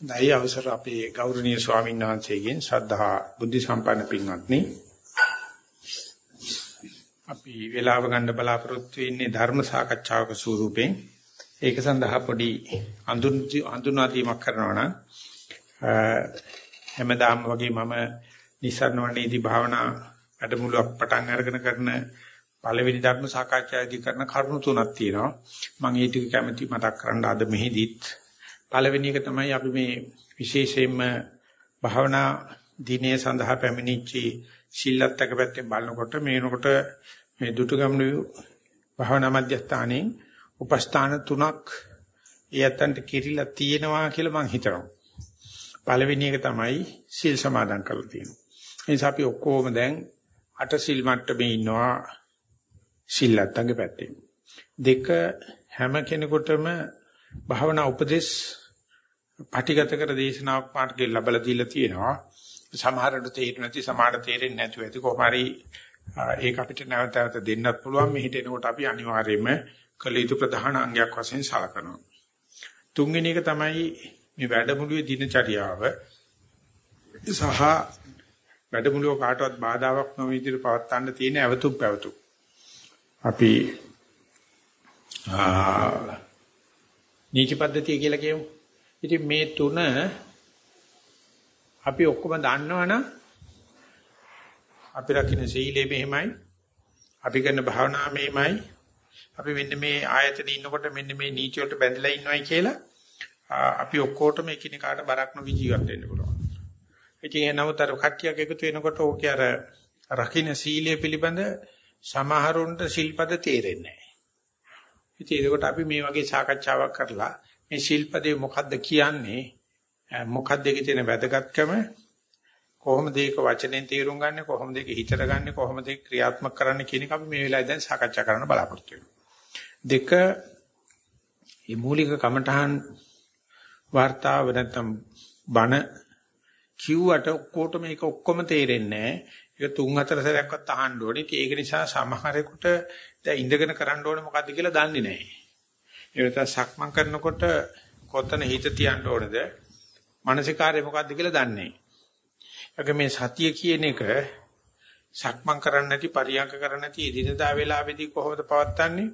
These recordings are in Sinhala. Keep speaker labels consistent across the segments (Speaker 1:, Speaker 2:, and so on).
Speaker 1: දැයි අවසර අපේ ගෞරවනීය ස්වාමීන් වහන්සේගෙන් ශ්‍රද්ධා බුද්ධ සම්පන්න පින්වත්නි. අපි වේලාව ගන්න බලාපොරොත්තු වෙන්නේ ධර්ම සාකච්ඡාවක ස්වරූපෙන්. ඒක සඳහා පොඩි අඳුනා දීමක් කරනවා නම් හැමදාම වගේ මම නිසරණ වණේදී භාවනා වැඩමුළුවක් පටන් අරගෙන කරන පළවෙනි ධර්ම සාකච්ඡාවේදී කරන කරුණු තුනක් තියෙනවා. මම ඒ ටික කැමැති මතක් කරන්න අද මෙහිදීත් පළවෙනි එක තමයි අපි මේ විශේෂයෙන්ම භාවනා දිනේ සඳහා පැමිණිච්ච ශීලත්තක පැත්තෙන් බලනකොට මේනකොට මේ දුටුගැමුණු භාවනා මධ්‍යස්ථානයේ උපස්ථාන තුනක් එයන්ට කිරිලා තියෙනවා කියලා මම හිතනවා. පළවෙනි එක තමයි සීල් සමාදන් කරලා තියෙනවා. ඒ නිසා අපි ඔක්කොම දැන් අට සීල් මට්ටමේ ඉන්නවා ශීලත්තගේ පැත්තේ. දෙක හැම කෙනෙකුටම භාවනා උපදේශ පටිගත කර දේශනාවක් පාඩකේ ලැබලා දීලා තියෙනවා. සමහරට තේරෙන්නේ නැති සමහරට තේරෙන්නේ නැතුව ඇති කොහොම හරි ඒක අපිට නැවත නැවත දෙන්නත් පුළුවන් මෙහිට එනකොට අපි අනිවාර්යයෙන්ම කළ යුතු ප්‍රධාන අංගයක් වශයෙන් සලකනවා. තුන්වෙනි එක තමයි මේ වැඩමුළුවේ දිනචරියාව සහ වැඩමුළුව කාටවත් බාධාවක් නොවන විදිහට පවත්වන්න තියෙන අවතුම් පැවතුම්. අපි නීති පද්ධතිය කියලා කියමු. ඉතින් මේ තුන අපි ඔක්කොම දන්නවනම් අපි රකින්න සීලය මෙහෙමයි. අපි කරන භාවනා මෙහෙමයි. අපි මෙන්න මේ ආයතනේ ඉන්නකොට මෙන්න මේ නීති වලට බැඳලා ඉන්නවයි කියලා අපි ඔක්කොටම එකිනෙකාට බරක් නොවි ජීවත් වෙන්න පුළුවන්. ඉතින් ඒ නමුත් අර කට්ටියක් එකතු වෙනකොට ඕකේ අර රකින්න සීලය පිළිබඳ සමහරුන්ට ශිල්පද තේරෙන්නේ නැහැ. ඉතින් ඒකට අපි මේ වගේ සාකච්ඡාවක් කරලා මේ ශිල්පදේ මොකද්ද කියන්නේ? මොකක්ද ඒකේ තියෙන වැදගත්කම? කොහොමද ඒක වචනෙන් තේරුම් ගන්නෙ? කොහොමද ඒක හිතට ගන්නෙ? කොහොමද ඒක ක්‍රියාත්මක කරන්න කියන එක අපි මේ වෙලාවේ දැන් සාකච්ඡා කරන්න බලාපොරොත්තු දෙක මේ මූලික කමඨහන් වார்த்தාව නැත්තම් බණ කිව්වට ඔක්කොට මේක ඔක්කොම තේරෙන්නේ නැහැ. ඒක තුන් හතර සැරයක්වත් අහන්න ඕනේ. ඒක නිසා සමහරෙකුට දැන් ඉඳගෙන කරන්න ඕනේ මොකද්ද කියලා දන්නේ නැහැ. ඒ වෙනත සක්මන් කරනකොට කොතන හිත තියන්න ඕනේද? මානසිකාරය මොකද්ද කියලා දන්නේ නැහැ. මේ සතිය කියන එක සක්මන් කරන්නේ නැති පරියන්ක කරන්නේ නැති එදිනදා වේලාවෙදී කොහොමද පවත්න්නේ?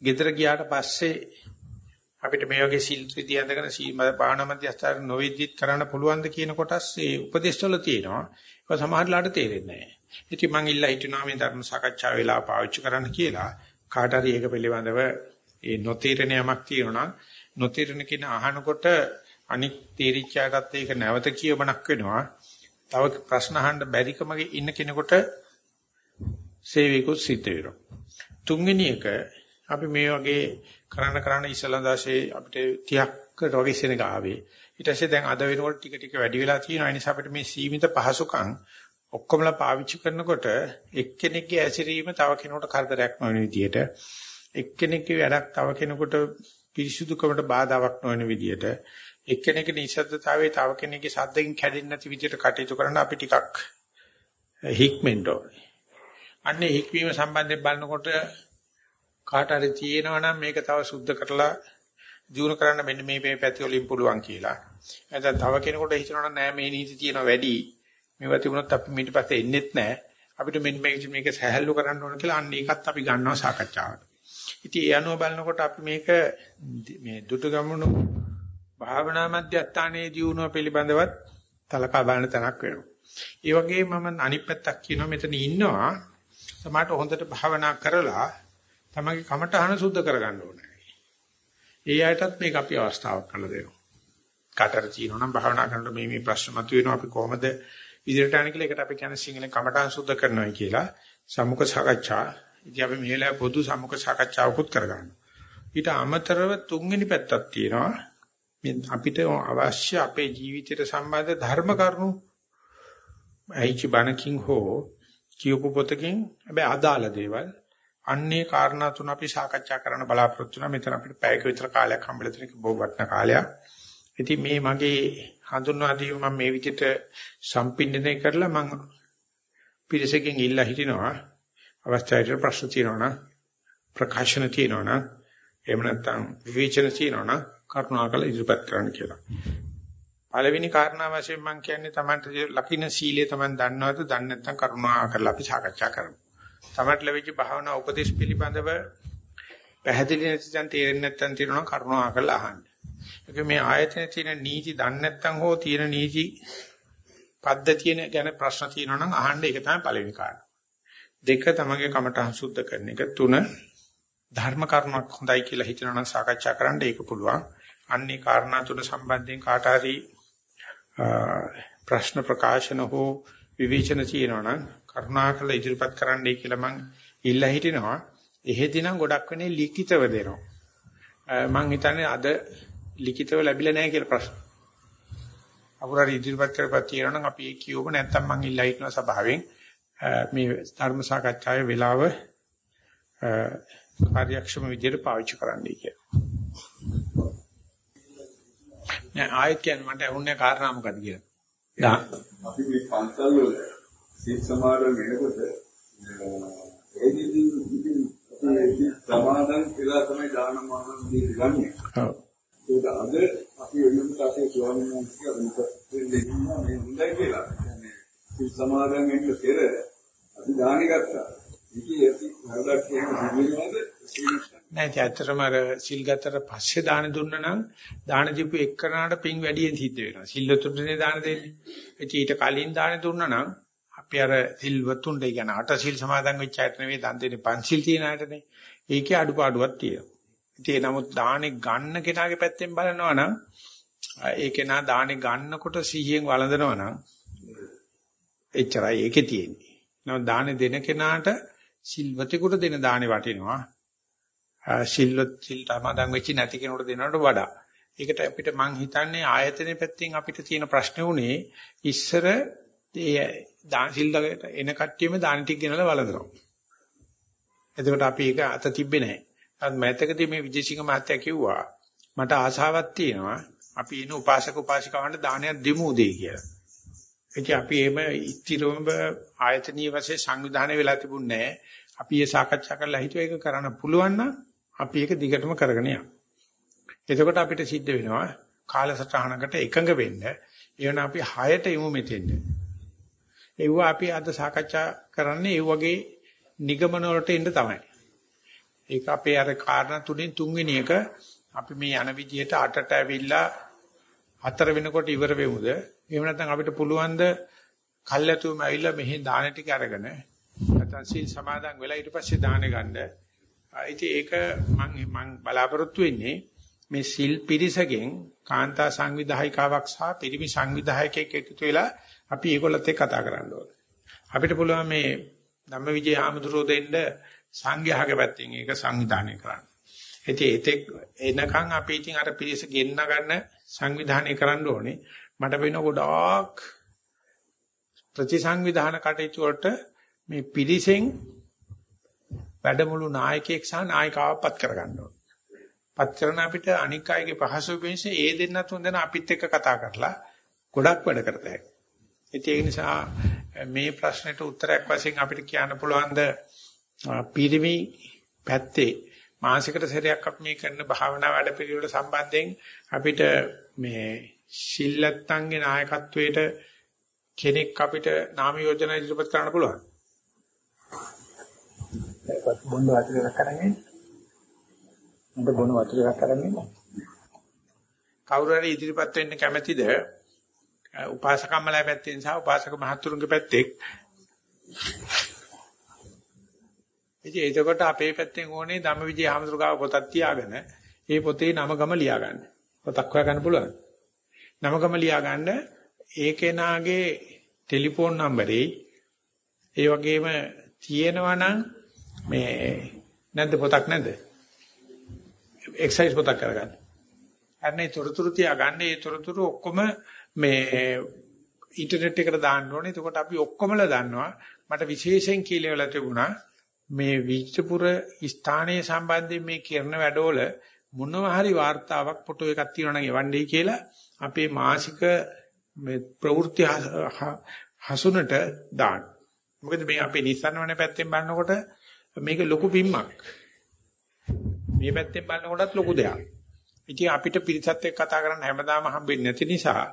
Speaker 1: ගෙදර ගියාට පස්සේ අපිට මේ වගේ සිල් ත්‍රිදී අඳගෙන සීම බාහන මධ්‍යස්ථාන නොවිද්දිත් කරන්න පුළුවන්ද කියන කොටස් ඒ උපදේශවල තියෙනවා. ඒක සමහරලාට තේරෙන්නේ නැහැ. ඉතින් මම ඉල්ලා හිටිනවා මේ ධර්ම සාකච්ඡා වෙලා පාවිච්චි කරන්න කියලා. කාට හරි ඒක පිළිබඳව ඒ නොතේරෙන යමක් තියෙනවා නොතේරෙන කෙන අහනකොට අනික් තේරිච්චාටත් ඒක නැවත කියවමක් වෙනවා. තව ප්‍රශ්න අහන්න බැරිකමගේ ඉන්න කෙනෙකුට සේවිකුත් සිද්ධ වෙනවා. තුන්වෙනි එක අපි මේ වගේ කරන්න කරන්න ඉස්සලා දාසේ අපිට 30කට වගේ සෙනග ආවේ. ඊට පස්සේ දැන් අද වෙනකොට ටික ටික වැඩි වෙලා තියෙනවා. ඒ නිසා අපිට මේ සීමිත පහසුකම් ඔක්කොමලා පාවිච්චි කරනකොට එක්කෙනෙක්ගේ ඇසිරීම තව කෙනෙකුට කරදරයක් නොවන විදියට එක්කෙනෙක්ගේ වැඩක් තව කෙනෙකුට පිරිසුදුකමට බාධාවක් නොවන විදියට එක්කෙනෙකුගේ නිශ්ශබ්දතාවයේ තව කෙනෙකුගේ ශබ්දකින් කැඩෙන්නේ නැති විදියට කටයුතු කරන්න අපි ටිකක් හික්මෙන්න ඕනේ. අන්නේ හික්වීම සම්බන්ධයෙන් බලනකොට කාට හරි තියෙනවා නම් මේක තව සුද්ධ කරලා දිනු කරන්න මෙන්න මේ මේ පැති වලින් පුළුවන් කියලා. නැත්නම් තව කෙනෙකුට හිතනවා නෑ මේ නීති තියෙනවා වැඩි. මේවා තිබුණොත් අපි ඊට පස්සේ එන්නෙත් නෑ. අපිට මෙන්න මේක මේක සහැල්ලු කරන්න ඕන කියලා අන්න ඒකත් අපි ගන්නවා සාකච්ඡාවට. ඉතින් ඒ අනුව බලනකොට අපි මේක මේ දුටුගැමුණු භාවනා මධ්‍යස්ථානයේ දියුණුව පිළිබඳවත් තලකා බලන තැනක් වෙනවා. ඒ වගේම මම අනිත් පැත්තක් කියනවා මෙතන ඉන්නවා සමහරට හොඳට භාවනා කරලා තමගේ කමටහන සුද්ධ කරගන්න ඕනේ. ඒ අයටත් මේක අපි අවස්ථාවක් කරලා දෙනවා. කාටර තියෙනවා නම් භාවනා කරනකොට මේ මේ ප්‍රශ්න මතුවෙනවා අපි කොහොමද ඉදිරියට යන්නේ කියලා ඒකට අපි කියන්නේ සිංහලෙන් කමටහන් සුද්ධ කරනවා කියලා සම්මුඛ සාකච්ඡා ඉතින් අපි මේ වෙලාවේ පොදු සම්මුඛ සාකච්ඡාවකුත් කරගන්නවා. ඊට අමතරව තුන්වෙනි පැත්තක් තියෙනවා. මේ අපිට අවශ්‍ය අපේ ජීවිතයට සම්බන්ධ ධර්ම කරුණු ඇයිච බණකින් හෝ කියපු පොතකින් හැබැයි අදාළ දේවල් අන්නේ කාරණා තුන අපි සාකච්ඡා කරන්න බලාපොරොත්තු වෙනවා. මෙතන අපිට පැයක විතර කාලයක් හම්බෙලා තියෙන එක බොහෝ වටිනා කාලයක්. ඉතින් මේ මගේ හඳුන්වා දීම මම මේ විදිහට සම්පින්දනය කරලා මම පිරිසකින් ඉල්ලා හිටිනවා අවස්ථාවේ ප්‍රශ්න තියෙනවා නම් ප්‍රකාශන තියෙනවා නම් එහෙම නැත්නම් විවේචන තියෙනවා නම් කරුණාකර ඉදිරිපත් කරන්න කියලා. පළවෙනි කාරණා වශයෙන් මම කියන්නේ Tamanට ලකින සීලය Taman දන්නවද දන්නේ නැත්නම් කරුණා කරලා අපි සාකච්ඡා කරමු. Tamanට ලැබිච්ච භාවනා උපදේශ පිළිබඳව පැහැදිලි නැතිනම් තේරෙන්නේ නැත්නම් තියෙනවා කරුණා කරලා අහන්න. ඒක මේ ආයතනයේ තියෙන නීති දන්නේ නැත්නම් හෝ තියෙන නීති පද්ධතිය ගැන ප්‍රශ්න තියෙනවා නම් අහන්න ඒක තමයි පළවෙනි කාරණා. දෙක තමගේ කමටහන් සුද්ධ කරන එක තුන ධර්ම කරුණක් හොඳයි කියලා හිතනවා නම් සාකච්ඡා කරන්න ඒක පුළුවන්. අන්නේ කාරණා තුන සම්බන්ධයෙන් කාට හරි ප්‍රශ්න ප්‍රකාශන හෝ විවේචන තියෙනවා නම් කරුණාකරලා ඉදිරිපත් කරන්නයි කියලා මම ඉල්ලා හිටිනවා. එහෙදි නම් ගොඩක් වෙනේ ලිඛිතව දෙනවා. මම හිතන්නේ අද ලිඛිතව ලැබිලා නැහැ කියලා ප්‍රශ්න. අපුරාරි ඉදිරිපත් කරපත් තියෙනවා නම් අපි ඒක කියවම නැත්තම් මම ඉල්ලා හිටනවා සභාවෙන් මේ ධර්ම සාකච්ඡාවේ වෙලාව කාර්යක්ෂම විදිහට පාවිච්චි කරන්නයි කියලා. නෑ ආයෙත් කියන්න මට ඇහුන්නේ කාරණා මොකද කියලා.
Speaker 2: අපි මේ පන්සල් වල සීත් සමාරෝහ වෙනකොට ඒකෙදි ඉතින් අපි සමාදන් කියලා තමයි දානමාන දෙන්නේ. ඔව්. ඒක අද අපි වෙනකොට අපේ ස්වාමීන් වහන්සේ අනුකම්පාවෙන් දෙන්නා මේ හොඳයි කියලා. සිත සමාදන් වෙන්න පෙර අපි දානි ගත්තා. ඉතින් ඇති වරදක් කියන සිදුවෙනවද?
Speaker 1: නෑ ඇත්තටම අර සිල් ගත්තට පස්සේ දාන දුන්න නම් දාන දීපු එක්කනට පින් වැඩියෙන් සිද්ධ වෙනවා. සිල්වතුන්ටනේ දාන දෙන්නේ. ඉතින් ඊට කලින් දාන දුන්න නම් අපි අර සිල්වතුන්ට කියන අට සිල් සමාදන් වෙච්ච අයට නෙවෙයි දන් දෙන්නේ පන්සිල් තියන අයටනේ. ඒකේ අඩුපාඩුවක් තියෙනවා. ඉතින් නමුත් දානේ ගන්න කෙනාගේ පැත්තෙන් බලනවා නම් ඒ කෙනා දානේ ගන්නකොට සිහියෙන් වළඳනවා නම් එච්චරයි ඒකේ තියෙන්නේ. නමුත් දානේ දෙන කෙනාට සිල්වතෙකුට දෙන දානේ වටිනවා. සිල්වත් සිල් සමාදන් වෙච්ච නැති කෙනෙකුට දෙනවට වඩා. ඒකට අපිට මං හිතන්නේ ආයතනයේ පැත්තෙන් අපිට තියෙන ප්‍රශ්නේ උනේ ඉස්සර ඒ දාන සිල්ලකට එන කට්ටියම දාන ටික ගෙනලා වළඳනවා. එතකොට අපි ඒක අත තිබ්බේ නැහැ. අත් මෑතකදී මේ විජේසිංහ මහත්තයා කිව්වා මට ආසාවක් තියෙනවා අපි එන උපාසක උපාසිකාවන්ට දානයක් දෙමු උදේ කියලා. ඉතින් අපි එහෙම ඉතිරොම ආයතනීය වශයෙන් සංවිධානය වෙලා තිබුණේ නැහැ. අපි ඒ සාකච්ඡා කරලා හිතුවා ඒක කරන්න පුළුවන් නම් අපි ඒක දිගටම කරගෙන යමු. එතකොට අපිට සිද්ධ වෙනවා කාලසටහනකට එකඟ වෙන්න. එවන අපි 6ට යමු මෙතෙන්ද. ඒව අපි අද සාකච්ඡා කරන්නේ ඒ වගේ නිගමන වලට එන්න තමයි. ඒක අපේ අර කාරණා තුනෙන් තුන්වෙනි එක අපි මේ යන විදිහට අටට ඇවිල්ලා හතර වෙනකොට ඉවර වෙමුද? එහෙම නැත්නම් අපිට පුළුවන් ද කල්ැතුම ඇවිල්ලා මෙහි දාන ටික අරගෙන නැත්නම් සීල් සමාදන් වෙලා ඊට පස්සේ දාන ගන්න ඉතින් ඒක මම මම බලාපොරොත්තු වෙන්නේ මේ සිල් පිරිසගෙන් කාන්තා සංවිධායිකාවක් සහ පිරිමි සංවිධායකයෙක් එකතු වෙලා අපි ඒගොල්ලත් එක්ක කතා කරන්න ඕනේ. අපිට පුළුවන් මේ ධම්මවිජය ආමතුරෝ දෙන්න සංඝයාගේ පැත්තෙන් ඒක සංවිධානය කරන්න. ඉතින් ඒතෙක් එනකන් අපි ඉතින් අර පිරිස ගෙන්න ගන්න සංවිධානය කරන්න ඕනේ. මට වෙන ගොඩාක් ප්‍රතිසංවිධාන කටයුතු වලට මේ පිරිසෙන් වැඩමුළු නායකයෙක් සහ නායිකාවක් පත් කරගන්න ඕනේ. පත් කරන අපිට අනික් අයගේ පහසු වෙනස ඒ දෙන්නත් හොඳ අපිත් එක්ක කතා කරලා ගොඩක් වැඩ කරත හැකියි. ඒ නිසා මේ ප්‍රශ්නෙට උත්තරයක් වශයෙන් අපිට කියන්න පුළුවන් ද පිරිමි පැත්තේ මාසිකට සැරයක් අපි මේ කරන භාවනා වැඩ පිළිවෙල සම්බන්ධයෙන් අපිට මේ සිල්ලත්තන්ගේ නායකත්වයට කෙනෙක් අපිට නාම යෝජනා ඉදිරිපත් කරන්න පුළුවන්.
Speaker 3: බොන්න වතුර අරගෙන උඹ බොන්න වතුර අරගෙන
Speaker 1: කවුරු හරි ඉදිරිපත් වෙන්න කැමැතිද උපාසකම්මලා පැත්තෙන් සහ උපාසක මහතුරුන්ගේ පැත්තෙන් ඉතින් එතකොට අපේ පැත්තෙන් ඕනේ ධම්මවිජය හමුදුර ගාව පොතක් තියාගෙන ඒ පොතේ නම ගම ලියා ගන්න. පොතක් හොයා ගන්න පුළුවන්. නම ගම ලියා ගන්න ඒ කෙනාගේ ටෙලිෆෝන් නම්බරේ ඒ වගේම තියෙනවා නම් මේ නැද්ද පොතක් නැද්ද? එක්සයිස් පොතක් කරගන්න. අරනේ තොරතුරු තියාගන්න ඒ තොරතුරු ඔක්කොම මේ ඉන්ටර්නෙට් එකට දාන්න ඕනේ. එතකොට අපි ඔක්කොමලා දන්නවා. මට විශේෂයෙන් කියලා තිබුණා මේ විචපුර ස්ථානයේ සම්බන්ධයෙන් මේ කරන වැඩවල මොනවා හරි වார்த்தාවක් ෆොටෝ එකක් තියෙනවා නම් එවන්නේ කියලා අපේ මාසික මේ ප්‍රවෘත්ති හසුනට දාන්න. මොකද මේ අපේ නිසන්වන පැත්තෙන් බලනකොට මේක ලොකු බිම්මක්. මේ පැත්තෙන් බලනකොටත් ලොකු දෙයක්. ඉතින් අපිට පිරිසත් එක්ක කතා කරන්න හැමදාම හම්බෙන්නේ නැති නිසා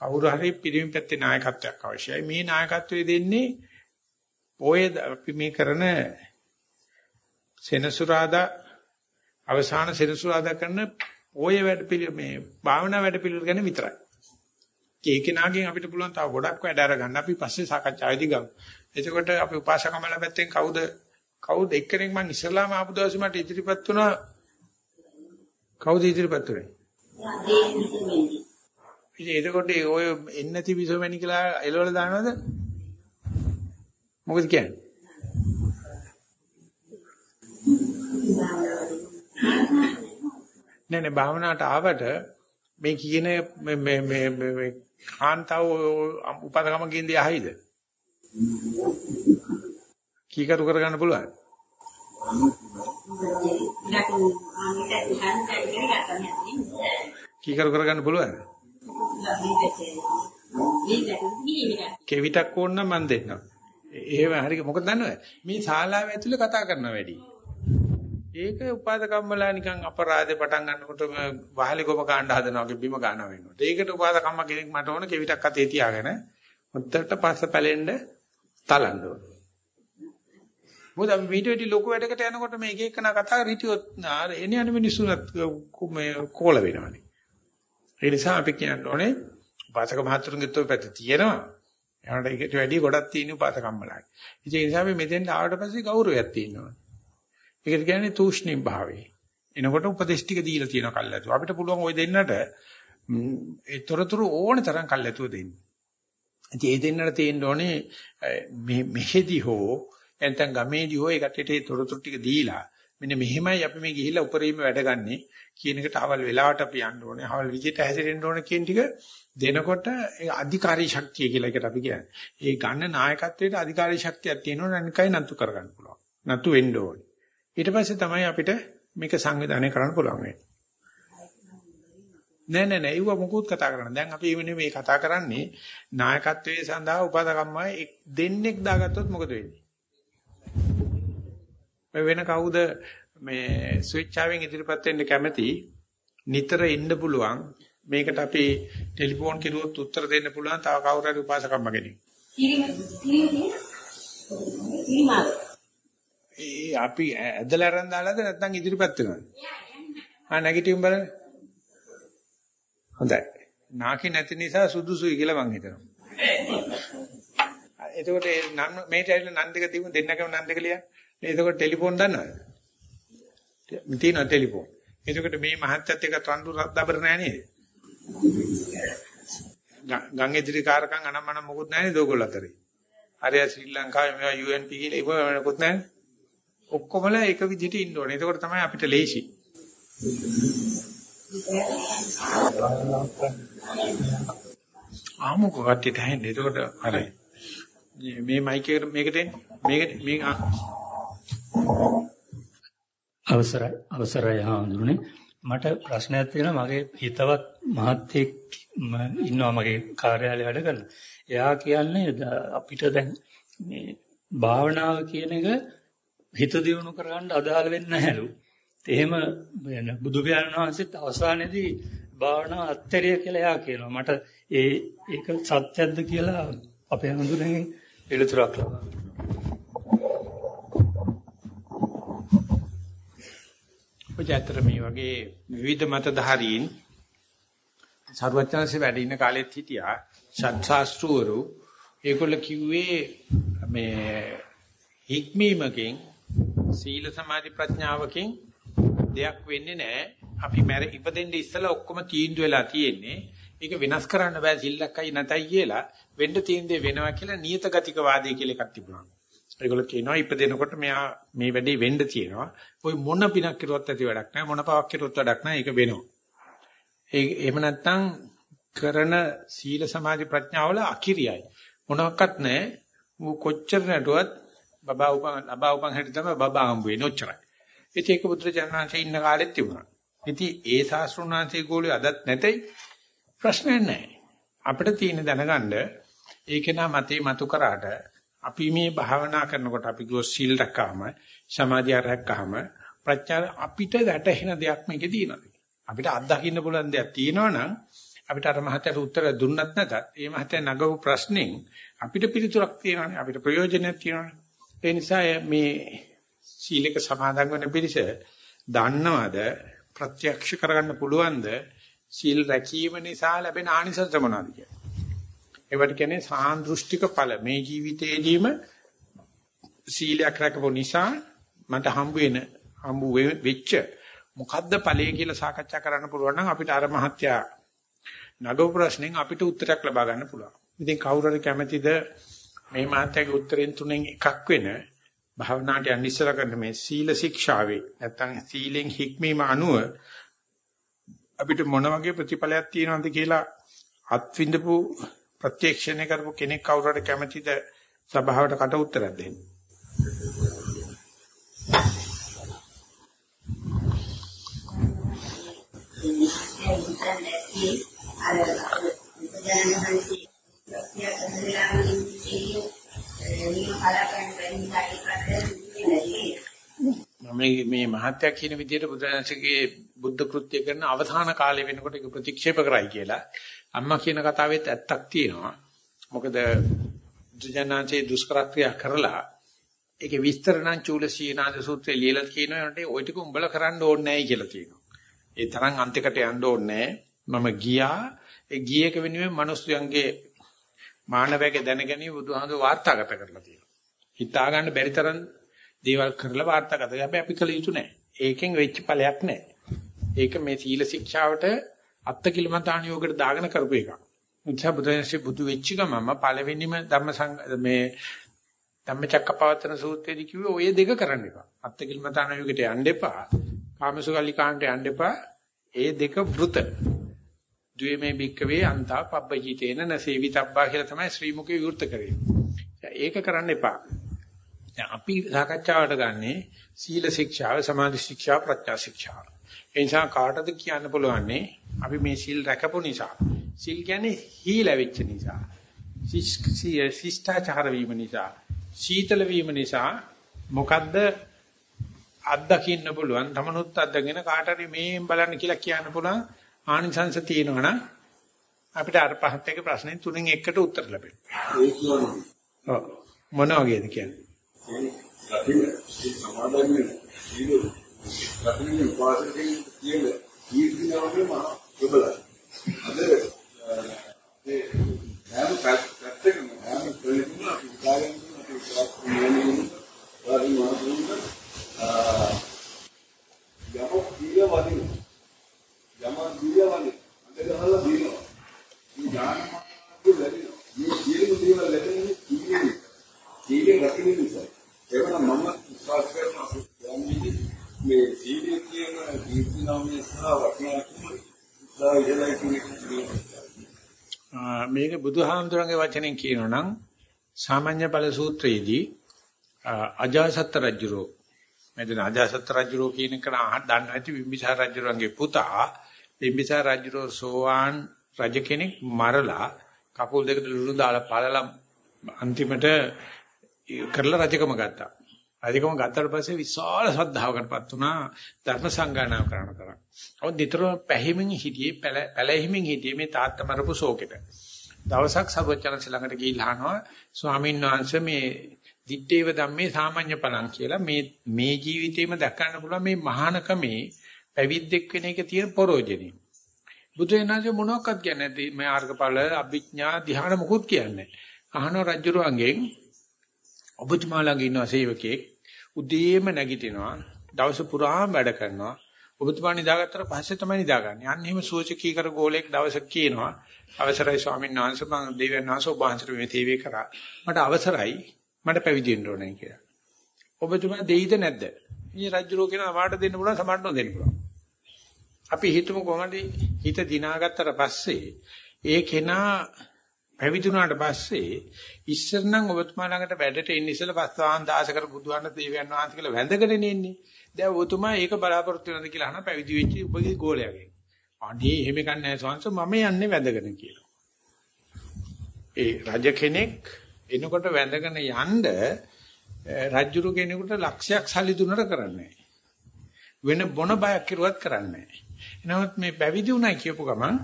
Speaker 1: කවුරු හරි පිරිමි පැත්තේ නායකත්වයක් අවශ්‍යයි. මේ නායකත්වය දෙන්නේ ඔය අපි මේ කරන සෙනසුරාදා අවසාන සෙනසුරාදා කරන ඔය වැඩ පිළි මේ භාවනා වැඩ පිළිවෙල ගැන විතරයි. ඒකේනාගෙන් අපිට පුළුවන් තව ගොඩක් වැඩ අරගන්න අපි පස්සේ සාකච්ඡාවේදී ගමු. එතකොට අපි උපාසකමල පැත්තෙන් කවුද කවුද එක්කෙනෙක් මං ඉස්සලාම ආපු දවසේ මට ඉදිරිපත් වුණා කවුද ඉදිරිපත් වුනේ? ඉතින් එතකොට ඔය එන්නේ නැති විසෝමැණි කියලා එළවල දානවද? මොකද කියන්නේ? නෑ නෑ භාවනාවට ආවට මේ කියන මේ මේ මේ කාන්තාව උපදගම කියන්නේ අහයිද? කීකරු කරගන්න පුළුවන්. කීකරු කරගන්න පුළුවන්. කෙවිතක් ඕන නම් මන් දෙන්නම්. එහෙම හරි මොකද දන්නවද? මේ ශාලාව ඇතුලේ කතා කරනවා වැඩි. ඒක උපාදකම්මලා නිකන් අපරාධේ පටන් ගන්නකොට වහලි ගොම කාණ්ඩ හදනවා වගේ බිම ගන්නවා වෙනවා. ඒකට උපාදකම්ම කෙනෙක් මට ඕන කෙවිතක් අතේ තියාගෙන මුත්තට පස්ස පැලෙන්න තලන්න ඕන. මොකද අපි මීට වැඩි ලොකු වැඩකට යනකොට මේ එක එකනා කතා රිටියොත් එන්නේ අනේ මිනිස්සුන්ත් මේ කෝල වෙනවනේ. ඒ නිසා අපි කියන්න ඕනේ උපාසක මහතුරුන්ගේ තෝ පැත්ත තියෙනවා. ඒකට ඒකට වැඩි ගොඩක් තියෙන උපාසකම්මලායි. ඒ නිසා අපි මෙතෙන් ආවට පස්සේ ගෞරවයක් තියෙනවා. ඒකට කියන්නේ තූෂ්ණිම් භාවය. එනකොට උපදේශ ටික දීලා තියෙන කල්ැතු. අපිට පුළුවන් ওই දෙන්නට ඒ තොරතුරු ඕන තරම් කල්ැතුව දෙන්න. ඉතින් ඒ දෙන්නට තියෙන්න ඕනේ මෙහෙදි හෝ නැත්නම් ගමේදී හෝ ඒකට ඒ තොරතුරු ටික දීලා මෙන්න මෙහෙමයි අපි මේ ගිහිල්ලා උපරිම වැඩගන්නේ කියන එකට අවල් වෙලාවට අපි යන්න ඕනේ. අවල් විදිහට හැසිරෙන්න ඕනේ කියන ටික දෙනකොට ඒ අධිකාරී ශක්තිය කියලා එකට අපි කියන්නේ. ඒ ගන්න නායකත්වයට අධිකාරී ශක්තියක් තියෙනවා නනිකයි නතු කරගන්න පුළුවන්. නතු වෙන්න ඕනේ. ඊට පස්සේ තමයි අපිට මේක සංවිධානය කරන්න පුළුවන් වෙන්නේ. නෑ නෑ නෑ ඒව මොකුත් කතා කරන්න. දැන් අපි මේ කතා කරන්නේ නායකත්වයේ සඳහා උපදකම්මයි දෙන්නෙක් දාගත්තොත් මොකද වෙන්නේ? මේ වෙන කවුද මේ ස්විච්චාවෙන් ඉදිරිපත් වෙන්න කැමති නිතර ඉන්න පුළුවන් මේකට අපි ටෙලිෆෝන් කිරුවොත් උත්තර දෙන්න පුළුවන් තව කවුරු හරි උපාසකම්ම කෙනෙක්. ඒ අපි ඇදලා අරන් දාලාද නැත්නම් ඉදිරිපත් වෙනවද? ආ නැගිටින් බලන්න. හොඳයි. නාකි නැති නිසා සුදුසුයි කියලා මං හිතනවා. එතකොට නන් මේට ඇවිල්ලා නන් දෙක තිබුණ දෙන්නකම නන් දෙක ලියන්න. එතකොට ටෙලිෆෝන් දන්නවද? තියෙනවා ටෙලිෆෝන්. එතකොට මේ මහත්යත් එක්ක රණ්ඩු රද්දබර නෑ නේද? ගං ඉදිරි කාරකම් අනම්මන මොකුත් නෑ නේද ඔයගොල්ලෝ අතරේ? හරිය ශ්‍රී ලංකාවේ මේවා UNP කියලා ඒව මොකුත් නෑ. ඔක්කොමලා එක විදිහට ඉන්න ඕනේ. එතකොට තමයි අපිට ලේසි. ආමුක කට්ටියට හැන්නේ. එතකොට හරි. මේ මයික් එකට මේකට මේකට මේ
Speaker 4: අවසරයි අවසරයි හාමුදුරනේ මට ප්‍රශ්නයක් තියෙනවා මගේ හිතවත් මහත්තයෙක් ඉන්නවා මගේ කාර්යාලේ වැඩ කරන. එයා කියන්නේ අපිට දැන් මේ භාවනාව කියන එක හිත දියුණු කරගන්න අදාළ වෙන්නේ නැහැලු. එහෙම බුදු පියාණන් වහන්සේත් අවසානයේදී භාවනාව අත්හැරිය කියලා එයා කියනවා. මට ඒ ඒක සත්‍යක්ද කියලා අපේ හඳුනගෙන පිළිතුරක් ලබා.
Speaker 1: ඔයතර මේ වගේ විවිධ මතධාරීන් සර්වඥාන්සේ වැඩ ඉන්න කාලෙත් හිටියා ශාස්ත්‍රවරු ඒගොල්ල කිව්වේ මේ හික්මීමකින් සීල සමාධි ප්‍රඥාවකින් දෙයක් වෙන්නේ නැහැ අපි මැර ඉපදෙන්න ඉස්සලා ඔක්කොම තීන්දුව වෙලා තියෙන්නේ ඒක වෙනස් කරන්න බෑ සිල්ලක්යි නැතයි කියලා වෙන්න තියෙන දේ වෙනවා කියලා නියත ගතික වාදය කියලා එකක් තිබුණා. ඒගොල්ලෝ කියනවා ඉපදෙනකොට මෙයා මේ වැඩේ වෙන්න තියෙනවා. ওই මොන පිනක් කෙරුවත් ඇති වැඩක් නැහැ. මොන පවක් කෙරුවත් වැඩක් නැහැ. ඒක වෙනවා. ඒ එහෙම නැත්නම් කරන සීල සමාධි ප්‍රඥාවල අකිරියයි. මොනවත් නැහැ. ඌ කොච්චර නටුවත් බබා උපන් ලබා උපන් හැටි තමයි බබා හම්බ වෙන්නේ ඔච්චරයි. ඉතින් ඒක බුදුරජාණන්සේ ඉන්න කාලෙත් තිබුණා. ඉතින් ඒ ශාස්ත්‍රුණාන්සේ ගෝලිය අදත් නැතයි ප්‍රශ්නයක් නැහැ. අපිට තියෙන දැනගන්න ඒක නා මතේ මතු කරාට අපි මේ භාවනා කරනකොට අපි ගියෝ සීල් රැකගාම සමාධිය රැකගාම ප්‍රඥා අපිට වැටහෙන දෙයක් මේකේ තියෙනවා. අපිට අත්දකින්න පුළුවන් දෙයක් තියෙනවා නම් අපිට අර මහත්තයාට උත්තර දුන්නත් නැතත් ඒ මහත්තයා නගව ප්‍රශ්نين අපිට පිළිතුරක් තියෙනවානේ අපිට ප්‍රයෝජනයක් තියෙනවානේ ඒ නිසා මේ සීලක සමාදන් වෙන පිරිස දන්නවද ප්‍රත්‍යක්ෂ කරගන්න පුළුවන්ද සීල් රැකීම නිසා ලැබෙන ආනිසංස මොනවද කියලා. ඒවට කියන්නේ සාන්දෘෂ්ටික ඵල මේ ජීවිතේදීම සීලයක් රැකපු නිසා මට හම්බ වෙන හම්බ වෙච්ච මොකද්ද ඵලය කියලා සාකච්ඡා කරන්න පුළුවන් නම් අපිට අර මහත්යා නගව ප්‍රශ්නෙන් අපිට උත්තරයක් ලබා ගන්න පුළුවන්. ඉතින් කවුරු හරි කැමැතිද මේ මහත්යාගේ උත්තරෙන් තුනෙන් එකක් වෙන භාවනාට යන්න ඉස්සලා කරන මේ සීල ශික්ෂාවේ නැත්නම් සීලෙන් හික්මීම අනුව අපිට මොන වගේ ප්‍රතිඵලයක් තියෙනවද කියලා අත්විඳපු ප්‍රත්‍යක්ෂණය කරපු කෙනෙක් කවුරු හරි කැමැතිද සභාවට කට උත්තරයක් දෙන්න.
Speaker 5: අර උපදාන හන්සි ප්‍රත්‍යක්ෂ කරලා ඉන්නේ
Speaker 1: මේ මේ මහත්ය කියන විදිහට බුදුරජාණන්සේගේ බුද්ධ කෘත්‍ය කරන අවධාන කාලය වෙනකොට ඒක ප්‍රතික්ෂේප කරයි කියලා අම්මා කියන කතාවෙත් ඇත්තක් තියෙනවා. මොකද බුදුජානන්සේ දුෂ්කරක්‍රියා කරලා ඒකේ විස්තර නම් චූල සීනාද සූත්‍රයේ ලියලා කියනකොට ওই ටික උඹලා කරන්න ඕනේ නැහැ කියලා තියෙනවා. ඒ තරම් අන්තිකට යන්න ඕනේ මම ගියා ඒ ගියේක වෙනුවෙන් මිනිස්යන්ගේ මානවයාගේ දැනගැනීම බුදුහාමුදුර වාර්තාගත කරලා තියෙනවා. හිතා ගන්න බැරි තරම් දේවල් කරලා වාර්තාගත. හැබැයි අපි කළ යුතු නැහැ. ඒකෙන් වෙච්ච ඵලයක් නැහැ. ඒක මේ සීල ශික්ෂාවට අත්කිලමතාණ යෝගයට දාගෙන කරපු එකක්. උච්චා බුදුන්සේ බුදු වෙච්ච ගමම පළවෙනිම ධම්ම මේ ධම්මචක්කපවත්තන සූත්‍රයේදී කිව්වේ ඔය දෙක කරන්න එපා. අත්කිලමතාණ යෝගයට යන්න එපා. කාමසුගල්ලිකාන්ට යන්න එපා. ඒ දෙක වෘත. ද්වේමේ භික්කවේ අන්තා පබ්බජිතේන නසේවිතබ්බා කියලා තමයි ශ්‍රී මුකේ විවෘත කරේ. ඒක කරන්න එපා. දැන් අපි සාකච්ඡාවට ගන්නේ සීල ශික්ෂාව, සමාධි ශික්ෂාව, ප්‍රඥා ශික්ෂාව. ඒ නිසා කාටද කියන්න පුළුවන්නේ අපි මේ සීල් රැකපු නිසා. සීල් කියන්නේ හීලා වෙච්ච නිසා. ශිෂ්ටාචාර වීම නිසා. සීතල වීම නිසා මොකද්ද අත්දකින්න පුළුවන්. තමනුත් අත්දගෙන කාට හරි මේෙන් බලන්න කියලා කියන්න පුළුවන්. ආනිසංශ තියෙනවා නම් අපිට අර පහත් එක ප්‍රශ්නේ තුනෙන් එකකට උත්තර ලැබෙනවා. ඔව්. මොන වගේද කියන්නේ?
Speaker 2: යමක් දීලා වදිනවා. යමක් දීලා වදිනවා. අnder ගහලා දිනනවා. මේ ඥානමාර්ගය ලැබෙනවා. මේ සියලුම දේවල් ලැබෙන්නේ කීයේ සීලෙන් රකින්න නිසා. එවනම් මම විශ්වාස කරනවා යන්නේ මේ සීලය කියන දීර්ඝ නාමය සහ වටිනාකම ඉස්සා ඉහළයි කියන්නේ.
Speaker 1: මේක බුදුහාමුදුරන්ගේ වචනෙන් කියනවා නම් සාමාන්‍ය ඵල සූත්‍රයේදී අජාසත් රජුරෝ මෙතන අජාසත් රජුරෝ කියන එක දන්න ඇති බිම්බිසාර රජුරන්ගේ පුතා බිම්බිසාර රජුරෝ සෝවාන් රජ කෙනෙක් මරලා කකුල් දෙකට ලුණු දාලා පළලා අන්තිමට කරලා රජකම ගත්තා. රජකම ගත්තාට පස්සේ විශාල ශ්‍රද්ධාවකටපත් වුණා ධර්ම සංගායනාව කරන තරම්. අවු නිතරම පැහිමින් හිටියේ පැලැහිමින් හිටියේ මේ තාත්තා මරපු ශෝකෙට. දවසක් සර්වචනස ළඟට ගිහිල්ලා අහනවා ස්වාමීන් වහන්සේ මේ දිත්තේව ධම්මේ සාමාන්‍ය පලං කියලා මේ මේ ජීවිතේම දැක ගන්න පුළුවන් මේ මහානකමේ පැවිද්දෙක් වෙන එක තියෙන පරෝජනේ. බුදු එනවාගේ මොනවක්වත් කියන්නේ නැති මේ ආර්ගඵල අභිඥා ධ්‍යාන මොකුත් කියන්නේ. අහන රජුරුවන්ගෙන් ඔබතුමා ළඟ ඉන්න සේවකයෙක් උදේම නැගිටිනවා දවස පුරාම වැඩ කරනවා ඔබතුමා නිදාගත්තට පස්සේ තමයි නිදාගන්නේ. අන්න එහෙම සූචකී කර ගෝලෙක් දවසක් කියනවා අවසරයි ස්වාමීන් වහන්සේ මම දෙවියන් වහන්සේ ඔබ වහන්සේට මේ තේවේ කරා. මට අවසරයි මට පැවිදි වෙන්න ඕනේ කියලා. ඔබතුමා දෙයිද නැද්ද? මේ රජුරෝ කියනවා මාට දෙන්න පුළුවන් සමහරට නොදෙන්න පුළුවන්. අපි හිතමු කොහොමද හිත දිනාගත්තට පස්සේ ඒ කෙනා පැවිදුණාට පස්සේ ඉස්සර නම් ඔබතුමා ළඟට වැඩට එන්න ඉස්සෙල්ලා පස්වාන් දාස කර බුදුහාම දේවයන් වහන්සේ කියලා වැඳගෙන එන්නේ. දැන් ඔබතුමා ඒක බලාපොරොත්තු වෙනද කියලා අහන පැවිදි වෙච්ච ඔබගේ ගෝලයාගෙන්. අනේ එහෙම කන්නේ සංස මම යන්නේ වැඳගෙන කියලා. ඒ රජ කෙනෙක් එනකොට වැඳගෙන යන්න රජුරු කෙනෙකුට ලක්ෂයක් සල්ලි දුන්නර කරන්නේ වෙන බොන බයක් කිරුවත් කරන්නේ නමුත් මේ පැවිදි උනායි කියපු ගමන්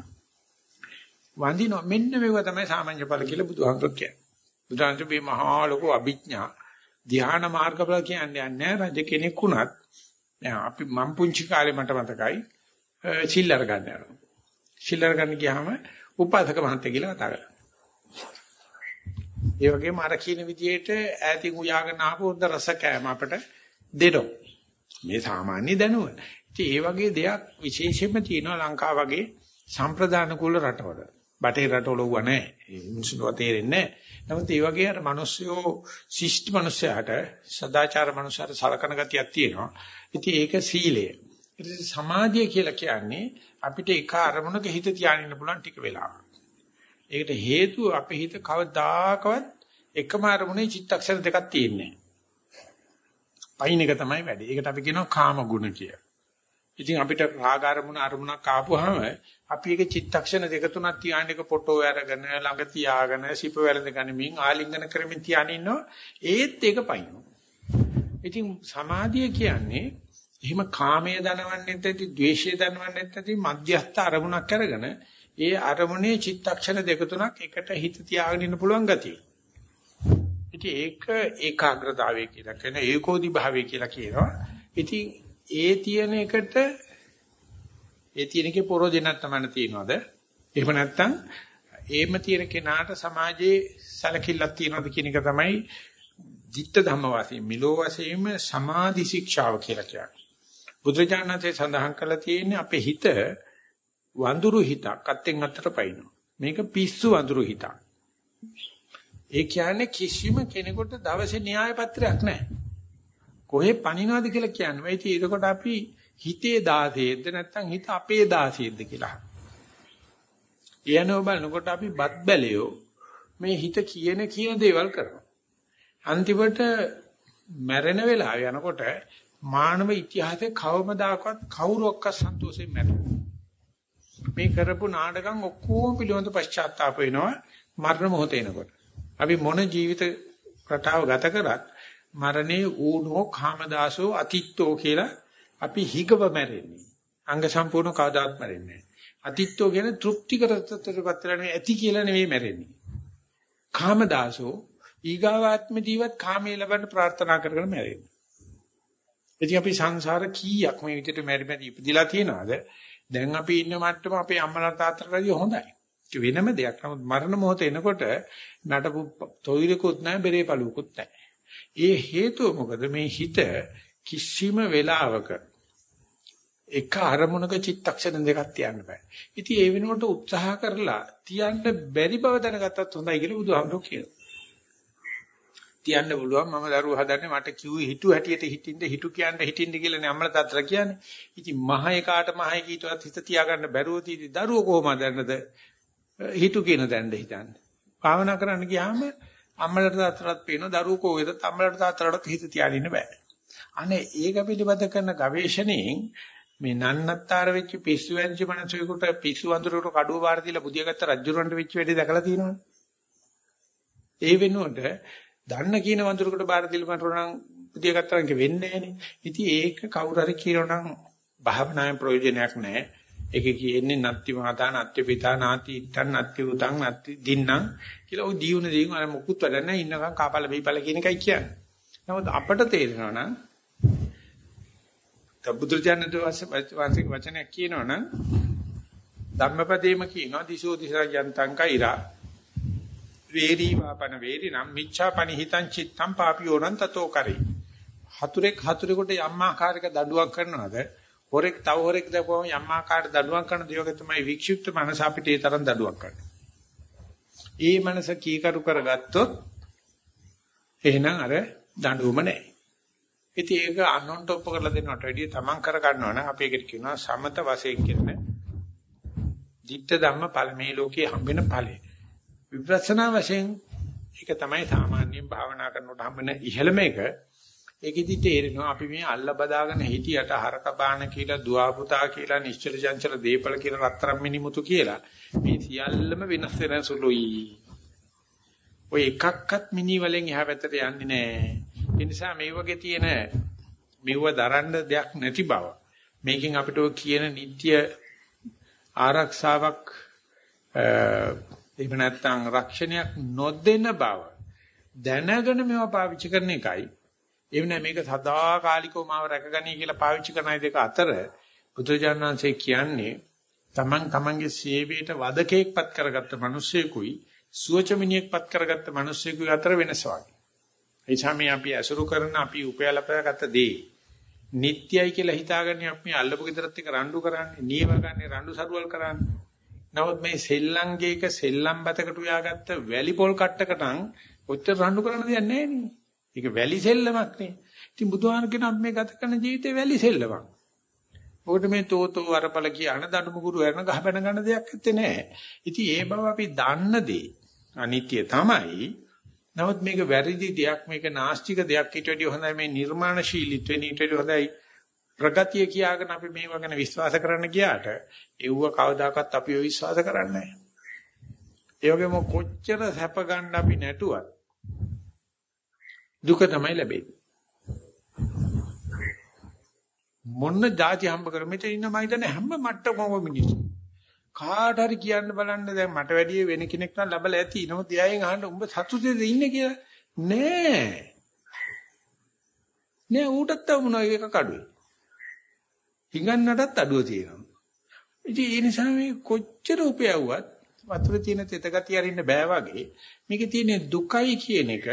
Speaker 1: වඳිනවා මෙන්න මේවා තමයි සාමාන්‍ය ඵල කියලා බුදුහාමුදුරු කියන්නේ. බුදුහාමුදුරු මේ මහා ලොකු අභිඥා ධ්‍යාන මාර්ගඵල කියන්නේ නැහැ රජ කෙනෙක් වුණත් දැන් අපි මම් පුංචි කාලේ මට මතකයි සිල් අරගන්න යනවා. සිල් අරගන්න ගියාම උපාසක මහත්තයා කියලා කතා කරා. ඒ වගේම අර කියන විදිහට ඈතින් උයාගෙන ආපු හොඳ රස කෑම අපට දෙනවා. මේ සාමාන්‍ය දැනුම. ඉතින් ඒ වගේ දෙයක් විශේෂයෙන්ම තියෙනවා ලංකාව වගේ සම්ප්‍රදාන කුල රටවල. බටේ රටවල වුණා නැහැ. ඒ මිනිස්සුන්ට තේරෙන්නේ නැහැ. නමුත් ඒ වගේ අර මිනිස්සුયો ශිෂ්ට මිනිස්සයාට සදාචාර මිනිස්සයාට සලකන ගතියක් තියෙනවා. ඉතින් ඒක සීලය. ඊට සමාධිය කියලා කියන්නේ අපිට එක අරමුණක හිත තියාගෙන ඉන්න පුළුවන් ටික වෙලාවක්. ඒකට හේතුව අපේ හිත කවදාකවත් එකම අරමුණේ චිත්තක්ෂර දෙකක් තියෙන්නේ නැහැ. පයින් එක තමයි වැඩි. ඒකට අපි කියනවා කාම ගුණ කියලා. ඉතින් අපිට රාග අරමුණ අරමුණක් ආපුවාම අපි ඒක චිත්තක්ෂණ දෙක තුනක් තියාගෙන එක ෆොටෝ අරගෙන ළඟ තියාගෙන සිප වැළඳ ගනිමින් ආලිංගන කරමින් තියාගෙන ඉන්නවා ඒත් ඒක පයින්නවා. ඉතින් සමාධිය කියන්නේ එහෙම කාමයේ දනවන්නේ නැති, ද්වේෂයේ දනවන්නේ නැති මධ්‍යස්ථ අරමුණක් අරගෙන ඒ අරමුණේ චිත්තක්ෂණ දෙක තුනක් එකට හිත තියාගෙන ඉන්න පුළුවන් ගතිය. ඉතින් ඒක ඒකාග්‍රතාවය කියලා කියන ඒකෝදි භාවය කියලා කියනවා. ඉතින් ඒ තියෙන එකට ඒ තියෙන එකේ පරෝධිනක් තමයි තියනවාද? එහෙම නැත්නම් ඒම තියෙන කෙනාට සමාජයේ සැලකිල්ලක් තියනවාද කියන එක තමයි ditta ධම්ම වාසී මිලෝ වශයෙන්ම සමාධි ශික්ෂාව කියලා කියන්නේ. බුදුරජාණන්සේ සඳහන් කළා තියෙන්නේ අපේ හිත වඳුරු හිතක් අත්ෙන් අත්තට පයින්නවා. මේක පිස්සු වඳුරු හිතක්. ඒ කියන්නේ කිසිම කෙනෙකුට දවසේ න්‍යාය පත්‍රයක් නැහැ. කොහේ පණිනවද කියලා කියන්නේ. ඒ ඉතින් ඒකට අපි හිතේ දාසයේද නැත්නම් හිත අපේ දාසයේද කියලා. එයනෝ බලනකොට අපි බත් බැලියෝ මේ හිත කියන කියන දේවල් කරනවා. අන්තිමට මැරෙන වෙලාව යනකොට මානව ඉතිහාසයේ කවමදාකවත් කවුරක්වත් සන්තෝෂයෙන් මැරෙන්නේ මේ කරපු නාටකම් ඔක්කොම පිළිවෙත පශ්චාත්තාප වෙනවා මරණ මොහොත එනකොට. අපි මොන ජීවිත රටාව ගත කරත් මරණේ ඌනෝ කාමදාසෝ අතිත්තෝ කියලා අපි හිගව මැරෙන්නේ. අංග සම්පූර්ණ කවදාත් මැරෙන්නේ නැහැ. අතිත්තෝ කියන තෘප්තිකර තත්ත්වයකට පත්‍රන්නේ ඇති කියලා නෙවෙයි මැරෙන්නේ. කාමදාසෝ ඊගාවාත්ම ජීවත් කාමයේ ලබන්න ප්‍රාර්ථනා කරගෙන මැරෙන්නේ. ඉතින් අපි සංසාර කීයක් මේ විදිහට මෙරි මෙරි ඉපදිලා තියනවාද? දැන් අපි ඉන්න මට්ටම අපේ අම්මලා තාත්තලාට හොඳයි. ඒක වෙනම දෙයක්. නමුත් මරණ මොහොත එනකොට නටපු තොইলකුත් නැහැ, බෙරේ පළුවකුත් නැහැ. ඒ හේතුව මොකද මේ හිත කිසිම වෙලාවක එක අරමුණක චිත්තක්ෂණ දෙකක් තියන්න බෑ. ඉතින් ඒ වෙනුවට උත්සාහ කරලා තියන්න බැරි බව දැනගත්තත් හොඳයි කියලා බුදුහාමුදුරුවෝ කියනවා. තියන්න පුළුවන් මම දරුවෝ හදන්නේ මට කිව්වේ හිතු හැටියට හිටින්න හිතු කියන්න හිටින්න කියලානේ අම්මලා තාත්තලා කියන්නේ. ඉතින් මහේ කාට මහේ කීටවත් හිත තියාගන්න බැරුව තීදි දරුවෝ කොහොමද දන්නද හිතු කියන දැන්න හිතන්නේ. භාවනා කරන්න ගියාම අම්මලට තාත්තලට පේනවා දරුවෝ කෝවේද අම්මලට තාත්තලට හිත තියාගෙන බෑ. අනේ ඒක පිළිබඳ කරන ගවේෂණයෙන් මේ නන්නත්තර වෙච්ච පිස්සු වෙච්ච මනසෙකුට පිස්සු වඳුරට කඩුව බාර දීලා බුදියාගත්ත රජුරන්ට වෙච්ච වැඩේ දැකලා තියෙනවනේ. ඒ වෙනුවට දන්න කියන වඳුරකට බාර දීලා මට නම් පුදිය ගත්තා නම් වෙන්නේ නැහනේ. ඉතින් ඒක කවුරු හරි කියනනම් භාවනාවේ ප්‍රයෝජනයක් නැහැ. ඒක කියන්නේ නත්ති මාතා නත්ති පිතා නාති ඉත්තන් නත්ති උතං නත්ති දින්නම් කියලා ඔය දීුණ දේන් අර මුකුත් වැඩ නැහැ ඉන්නකම් කාපල බීපල කියන එකයි කියන්නේ. නමුත් අපට තේරෙනවා නම් තබුදුර්ජනද වාසික වචනයක් කියනවනම් ධම්මපදේම කියනවා දිසෝ දිසා යන්තං කෛරා වේරී වාපන වේරි නම් මිච්ඡා පනිහිතං චිත්තං පාපියෝනං තතෝ කරේ හතුරෙක් හතුරෙකුට යම් ආකාරයක දඬුවම් කරනවද හොරෙක් තව හොරෙක් දපුවම යම් ආකාරයක දඬුවම් කරන දේවක තමයි වික්ෂිප්ත මනස අපිට ඒ තරම් දඬුවම් කරන්නේ. ඒ මනස කීකරු කරගත්තොත් එහෙනම් අර දඬුවම නැහැ. ඉතින් ඒක අනොන්ට ඔප්පු කරලා දෙනවට වැඩිය තමන් කර ගන්නවා නම් අපි ඒකට කියනවා සමත වශයෙන් කියන ditta ධම්ම ඵල මේ ලෝකයේ හම්බෙන ඵලෙ. විපස්සනා වශයෙන් ඒක තමයි සාමාන්‍යයෙන් භාවනා කරනකොට හම්බෙන ඉහළම එක. ඒකෙදි තේරෙනවා අපි මේ අල්ල බදාගෙන හිටියට හරක බාන කියලා දුවා පුතා කියලා නිශ්චල චංචල දීපල කියලා රත්තරන් මිනිමුතු කියලා මේ සියල්ලම වෙනස් වෙන සුළුයි. ඔය එකක්වත් මිනි වලින් එහා පැත්තට යන්නේ නැහැ. ඒ නිසා මේ වගේ තියෙන මෙව දරන්න දෙයක් නැති බව මේකෙන් අපිට කියන නিত্য ආරක්ෂාවක් එහෙම නැත්නම් රක්ෂණයක් නොදෙන බව දැනගෙන මේවා පාවිච්චි කරන එකයි එහෙම නැත්නම් මේක සදාකාලිකව මාව රැකගනී කියලා පාවිච්චි කරන දෙක අතර බුදුජානනාංශය කියන්නේ තමන් තමන්ගේ සේවයට වදකේක්පත් කරගත්ත මිනිස්සෙකුයි සුවචමිනියෙක්පත් කරගත්ත මිනිස්සෙකුයි අතර වෙනස වගේ. ඒ සමේ අපි අසුරු කරන අපි උපයලපෑගත්ත දේ නිට්ටයයි කියලා හිතාගෙන අපි අල්ලපු ගෙදරත් එක රණ්ඩු කරන්නේ, නියම ගන්න රණ්ඩු සරුවල් කරන්නේ. නමුත් මේ සෙල්ලංගේක සෙල්ලම් බතකට උයාගත්ත වැලි පොල් කට්ටකට නම් ඔච්චර රණ්ඩු කරන්න දෙයක් නැහැ නේ. ඒක වැලි සෙල්ලමක් නේ. ඉතින් බුදුහාම කියන අපි මේ ගත කරන ජීවිතේ වැලි සෙල්ලමක්. ඔකට මේ තෝතෝ අරපල කියන දඬු මුගුරු වෙන ගහ බැන ගන්න දෙයක් ඇත්තේ නැහැ. ඉතින් ඒ බව අපි දන්න දේ අනිත්‍ය තමයි. නමුත් මේක වැරදි දෙයක් මේක නාස්තික දෙයක් ඊට වඩා හොඳයි මේ නිර්මාණශීලීත්වෙ ඊට වඩා හොඳයි ප්‍රගතිය කියාගෙන අපි මේව ගැන විශ්වාස කරන්න ගියාට ඒව කවදාකවත් අපි ඔය විශ්වාස කරන්නේ නැහැ. ඒ වගේම කොච්චර සැප ගන්න අපි නැටුවත් දුක තමයි ලැබෙන්නේ. මොන්න જાති හම්බ කර මෙතන ඉන්න මම හිතන්නේ හැම මට්ටමකම මිනිස්සු. කාට හරි කියන්න බලන්න දැන් මට වැඩිය වෙන කෙනෙක් නම් ලබලා ඇති. නමුත් එයාගෙන් අහන්න උඹ සතුටේද ඉන්නේ කියලා. නෑ. නෑ ඌටත් තව මොනවා එක කඩුවේ. හිඟන්නටත් අඩුව තියෙනවා. ඉතින් ඒ නිසා මේ කොච්චර උපයවුවත් වතුරේ තියෙන තෙත ගතිය අරින්න බෑ වගේ මේකේ තියෙන දුකයි කියන එක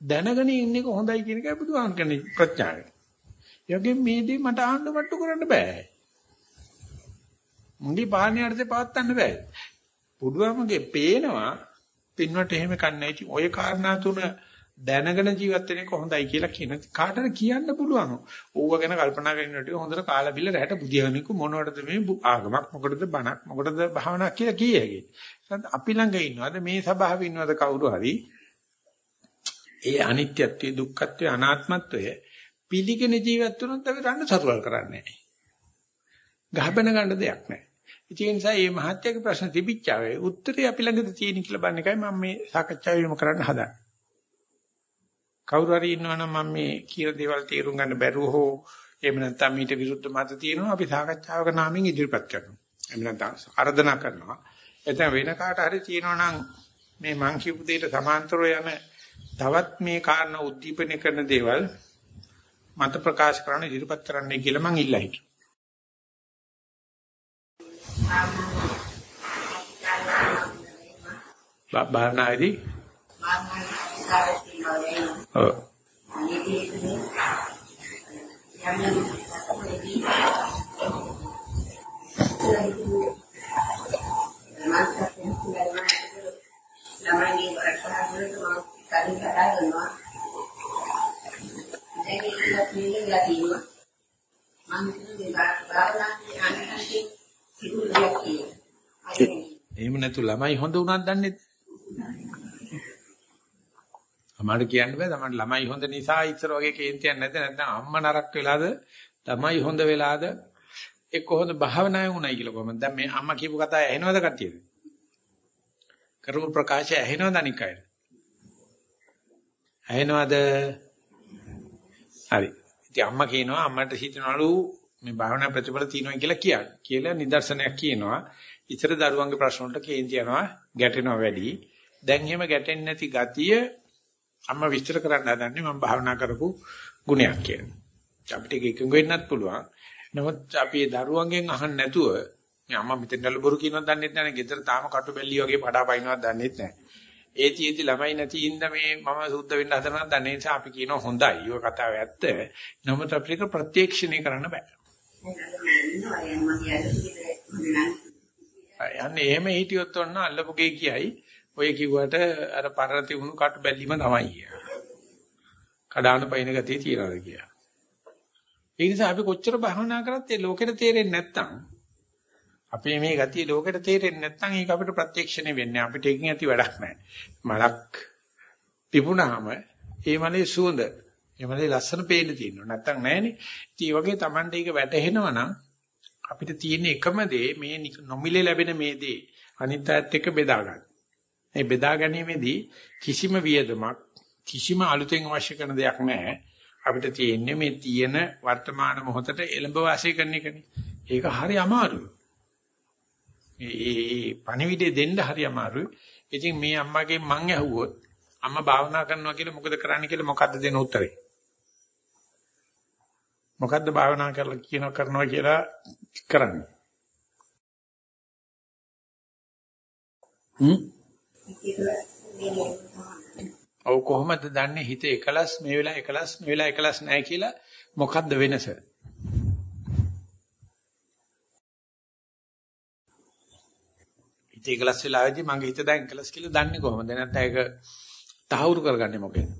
Speaker 1: දැනගෙන ඉන්න එක හොඳයි කියන එකයි බුදුහාම කියන්නේ ප්‍රඥාව. යෝගෙන් මේ දේ මට ආන්න වට්ටු කරන්න බෑ. මුන්ගේ පාණියarse පවත්තන්න බෑ. බුදුහාමගේ පේනවා පින්වට එහෙම කන්නේ ඉතින් ඔය කාරණා තුන දැනගෙන ජීවත් වෙන එක හොඳයි කියලා කියන කාටද කියන්න පුළුවන්. ඕව ගැන කල්පනා කරනකොට හොඳට කාලා බිල්ල රැට බුදියානිකු මොනවටද මේ ආගමක් මොකටද බණක් මොකටද භාවනාවක් කියලා කියේගේ. අපි ළඟ ඉන්නවද මේ ස්වභාවය ඉන්නවද කවුරු හරි ඒ අනිත්‍යත්වය දුක්ඛත්වය අනාත්මත්වය පිළිගෙන ජීවත් වුණොත් අපි රණ්ඩු සරුවල් කරන්නේ නැහැ. ගහබැන ගන්න දෙයක් නැහැ. ඒ නිසා මේ මහත්යගේ ප්‍රශ්න තිබිච්චාවේ උත්තරේ අපි ළඟද තියෙන කියලා බලන එකයි මම මේ සාකච්ඡාව යොමු කරන්න හදන්නේ. කවුරු හරි ඉන්නවනම් මම මේ කියන දේවල් තේරුම් ගන්න බැරුව හෝ එහෙම නැත්නම් ඊට විරුද්ධ මත තියෙනවා අපි සාකච්ඡාවක නාමයෙන් ඉදිරිපත් කරනවා. එහෙම නැත්නම් ආර්දනා කරනවා. එතන වෙන කාට හරි තියෙනවා නම් මේ මං කියපු දෙයට සමාන්තරව යන තවත් මේ කාරණා උද්දීපනය කරන දේවල් මත ප්‍රකාශ කරන්න ඉදිරිපත් කරන්නයි කියලා මං ඉල්ලා හිටියා. භාවනාදී ඔව්
Speaker 5: ළමයි වරකට හදන්න මම කලින් කතා කරනවා දැන් ඒක පිළිගලා තියෙනවා මම හිතන්නේ භාවනාවේ අනන්තයේ සිදුවියක් කියලා
Speaker 1: එහෙම නැතු ළමයි හොඳ උනක් දන්නේ අමාරු කියන්න බෑ තමයි ළමයි හොඳ නිසා ඉස්සර වගේ කේන්තියක් නැද්ද නැත්නම් අම්මා නරක වෙලාද ළමයි හොඳ වෙලාද එක්ක හොඳ භාවනාවේ උණයි කියලා කොහොමද දැන් මේ අම්මා කියපු කතාව ඇහෙනවද කට්ටියද කරපු ප්‍රකාශය ඇහෙනවද අනික් අය ඇහෙනවද හරි. ඉතින් අම්මා කියනවා අම්මට හිතනවලු මේ භාවනා ප්‍රතිඵල තියෙනවා කියලා කියන්නේ. කියලා නිදර්ශනයක් කියනවා. ඉතර දරුවන්ගේ ප්‍රශ්න වලට කේන්ති යනවා ගැටෙනවා වැඩි. දැන් එහෙම ගැටෙන්නේ නැති ගතිය අම්මා විස්තර කරන්න හදන්නේ මම භාවනා කරපු ගුණයක් කියලා. අපිට ඒක එකඟ වෙන්නත් පුළුවන්. නමුත් අපි දරුවන්ගෙන් අහන්න නැතුව මේ අම්මා මෙතෙන්දල බොරු කියනවද දන්නෙත් නැහැ. ගෙදර තාම කටු බැල්ලි වගේ පඩා පයින්නවද දන්නෙත් නැහැ. ඒ තියෙදි ළමයි නැති ඉන්න මේ මම සුද්ධ වෙන්න හදනවා දැන නිසා අපි කියනවා හොඳයි. ඔය කතාව ඇත්ත. නමුත් අපිට ප්‍රත්‍යක්ෂණය කරන්න බෑ. යන්නේ එහෙම හිටියොත් ඔන්න අල්ලපුගේ කියයි. ඔය කිව්වට අර පරණ තිබුණු කට බැල්ලිම තමයි කිය. කඩාන පයින් ගතිය තියනවාද කියලා. ඒ නිසා අපි කොච්චර භවනා කරත් ඒ ලෝකෙට තේරෙන්නේ නැත්තම් අපේ මේ ගතිය ලෝකෙට තේරෙන්නේ නැත්නම් ඒක අපිට ප්‍රත්‍යක්ෂණය වෙන්නේ අපිට එකකින් ඇති වැඩක් නැහැ. මලක් පිපුණාම ඒ මලේ සුවඳ, ඒ මලේ ලස්සන පේන්න තියෙනවා. නැත්නම් නැහනේ. ඉතින් මේ වගේ Tamande එක වැටහෙනවා නම් අපිට තියෙන එකම දේ මේ නොමිලේ ලැබෙන මේ දේ අනිත් අයත් එක්ක බෙදා ගන්න. මේ බෙදා ගැනීමේදී කිසිම වියදමක් කිසිම අලුතෙන් අවශ්‍ය කරන දෙයක් නැහැ. අපිට තියෙන්නේ මේ තියෙන වර්තමාන මොහොතට එළඹ වාසය කරන එකනේ. ඒක හරි අමාරුයි. ඒ පණිවිඩය දෙන්න හරි අමාරුයි. ඉතින් මේ අම්මගේ මං ඇහුවොත් අම්මා භාවනා කරනවා කියලා මොකද කරන්න කියලා මොකද්ද දෙන උත්තරේ? මොකද්ද භාවනා කරලා කියන කරනවා කියලා කරන්නේ? හ්ම්? ඔව් කොහොමද දන්නේ හිත එකලස් මේ වෙලාව එකලස් මේ වෙලාව එකලස් නැහැ කියලා මොකද්ද වෙනස? හිත එකලස් වෙලාවේදී මගේ හිත දැන් එකලස් කියලා දන්නේ කොහොමද? නැත්නම් ඒක තහවුරු කරගන්නේ මොකෙන්ද?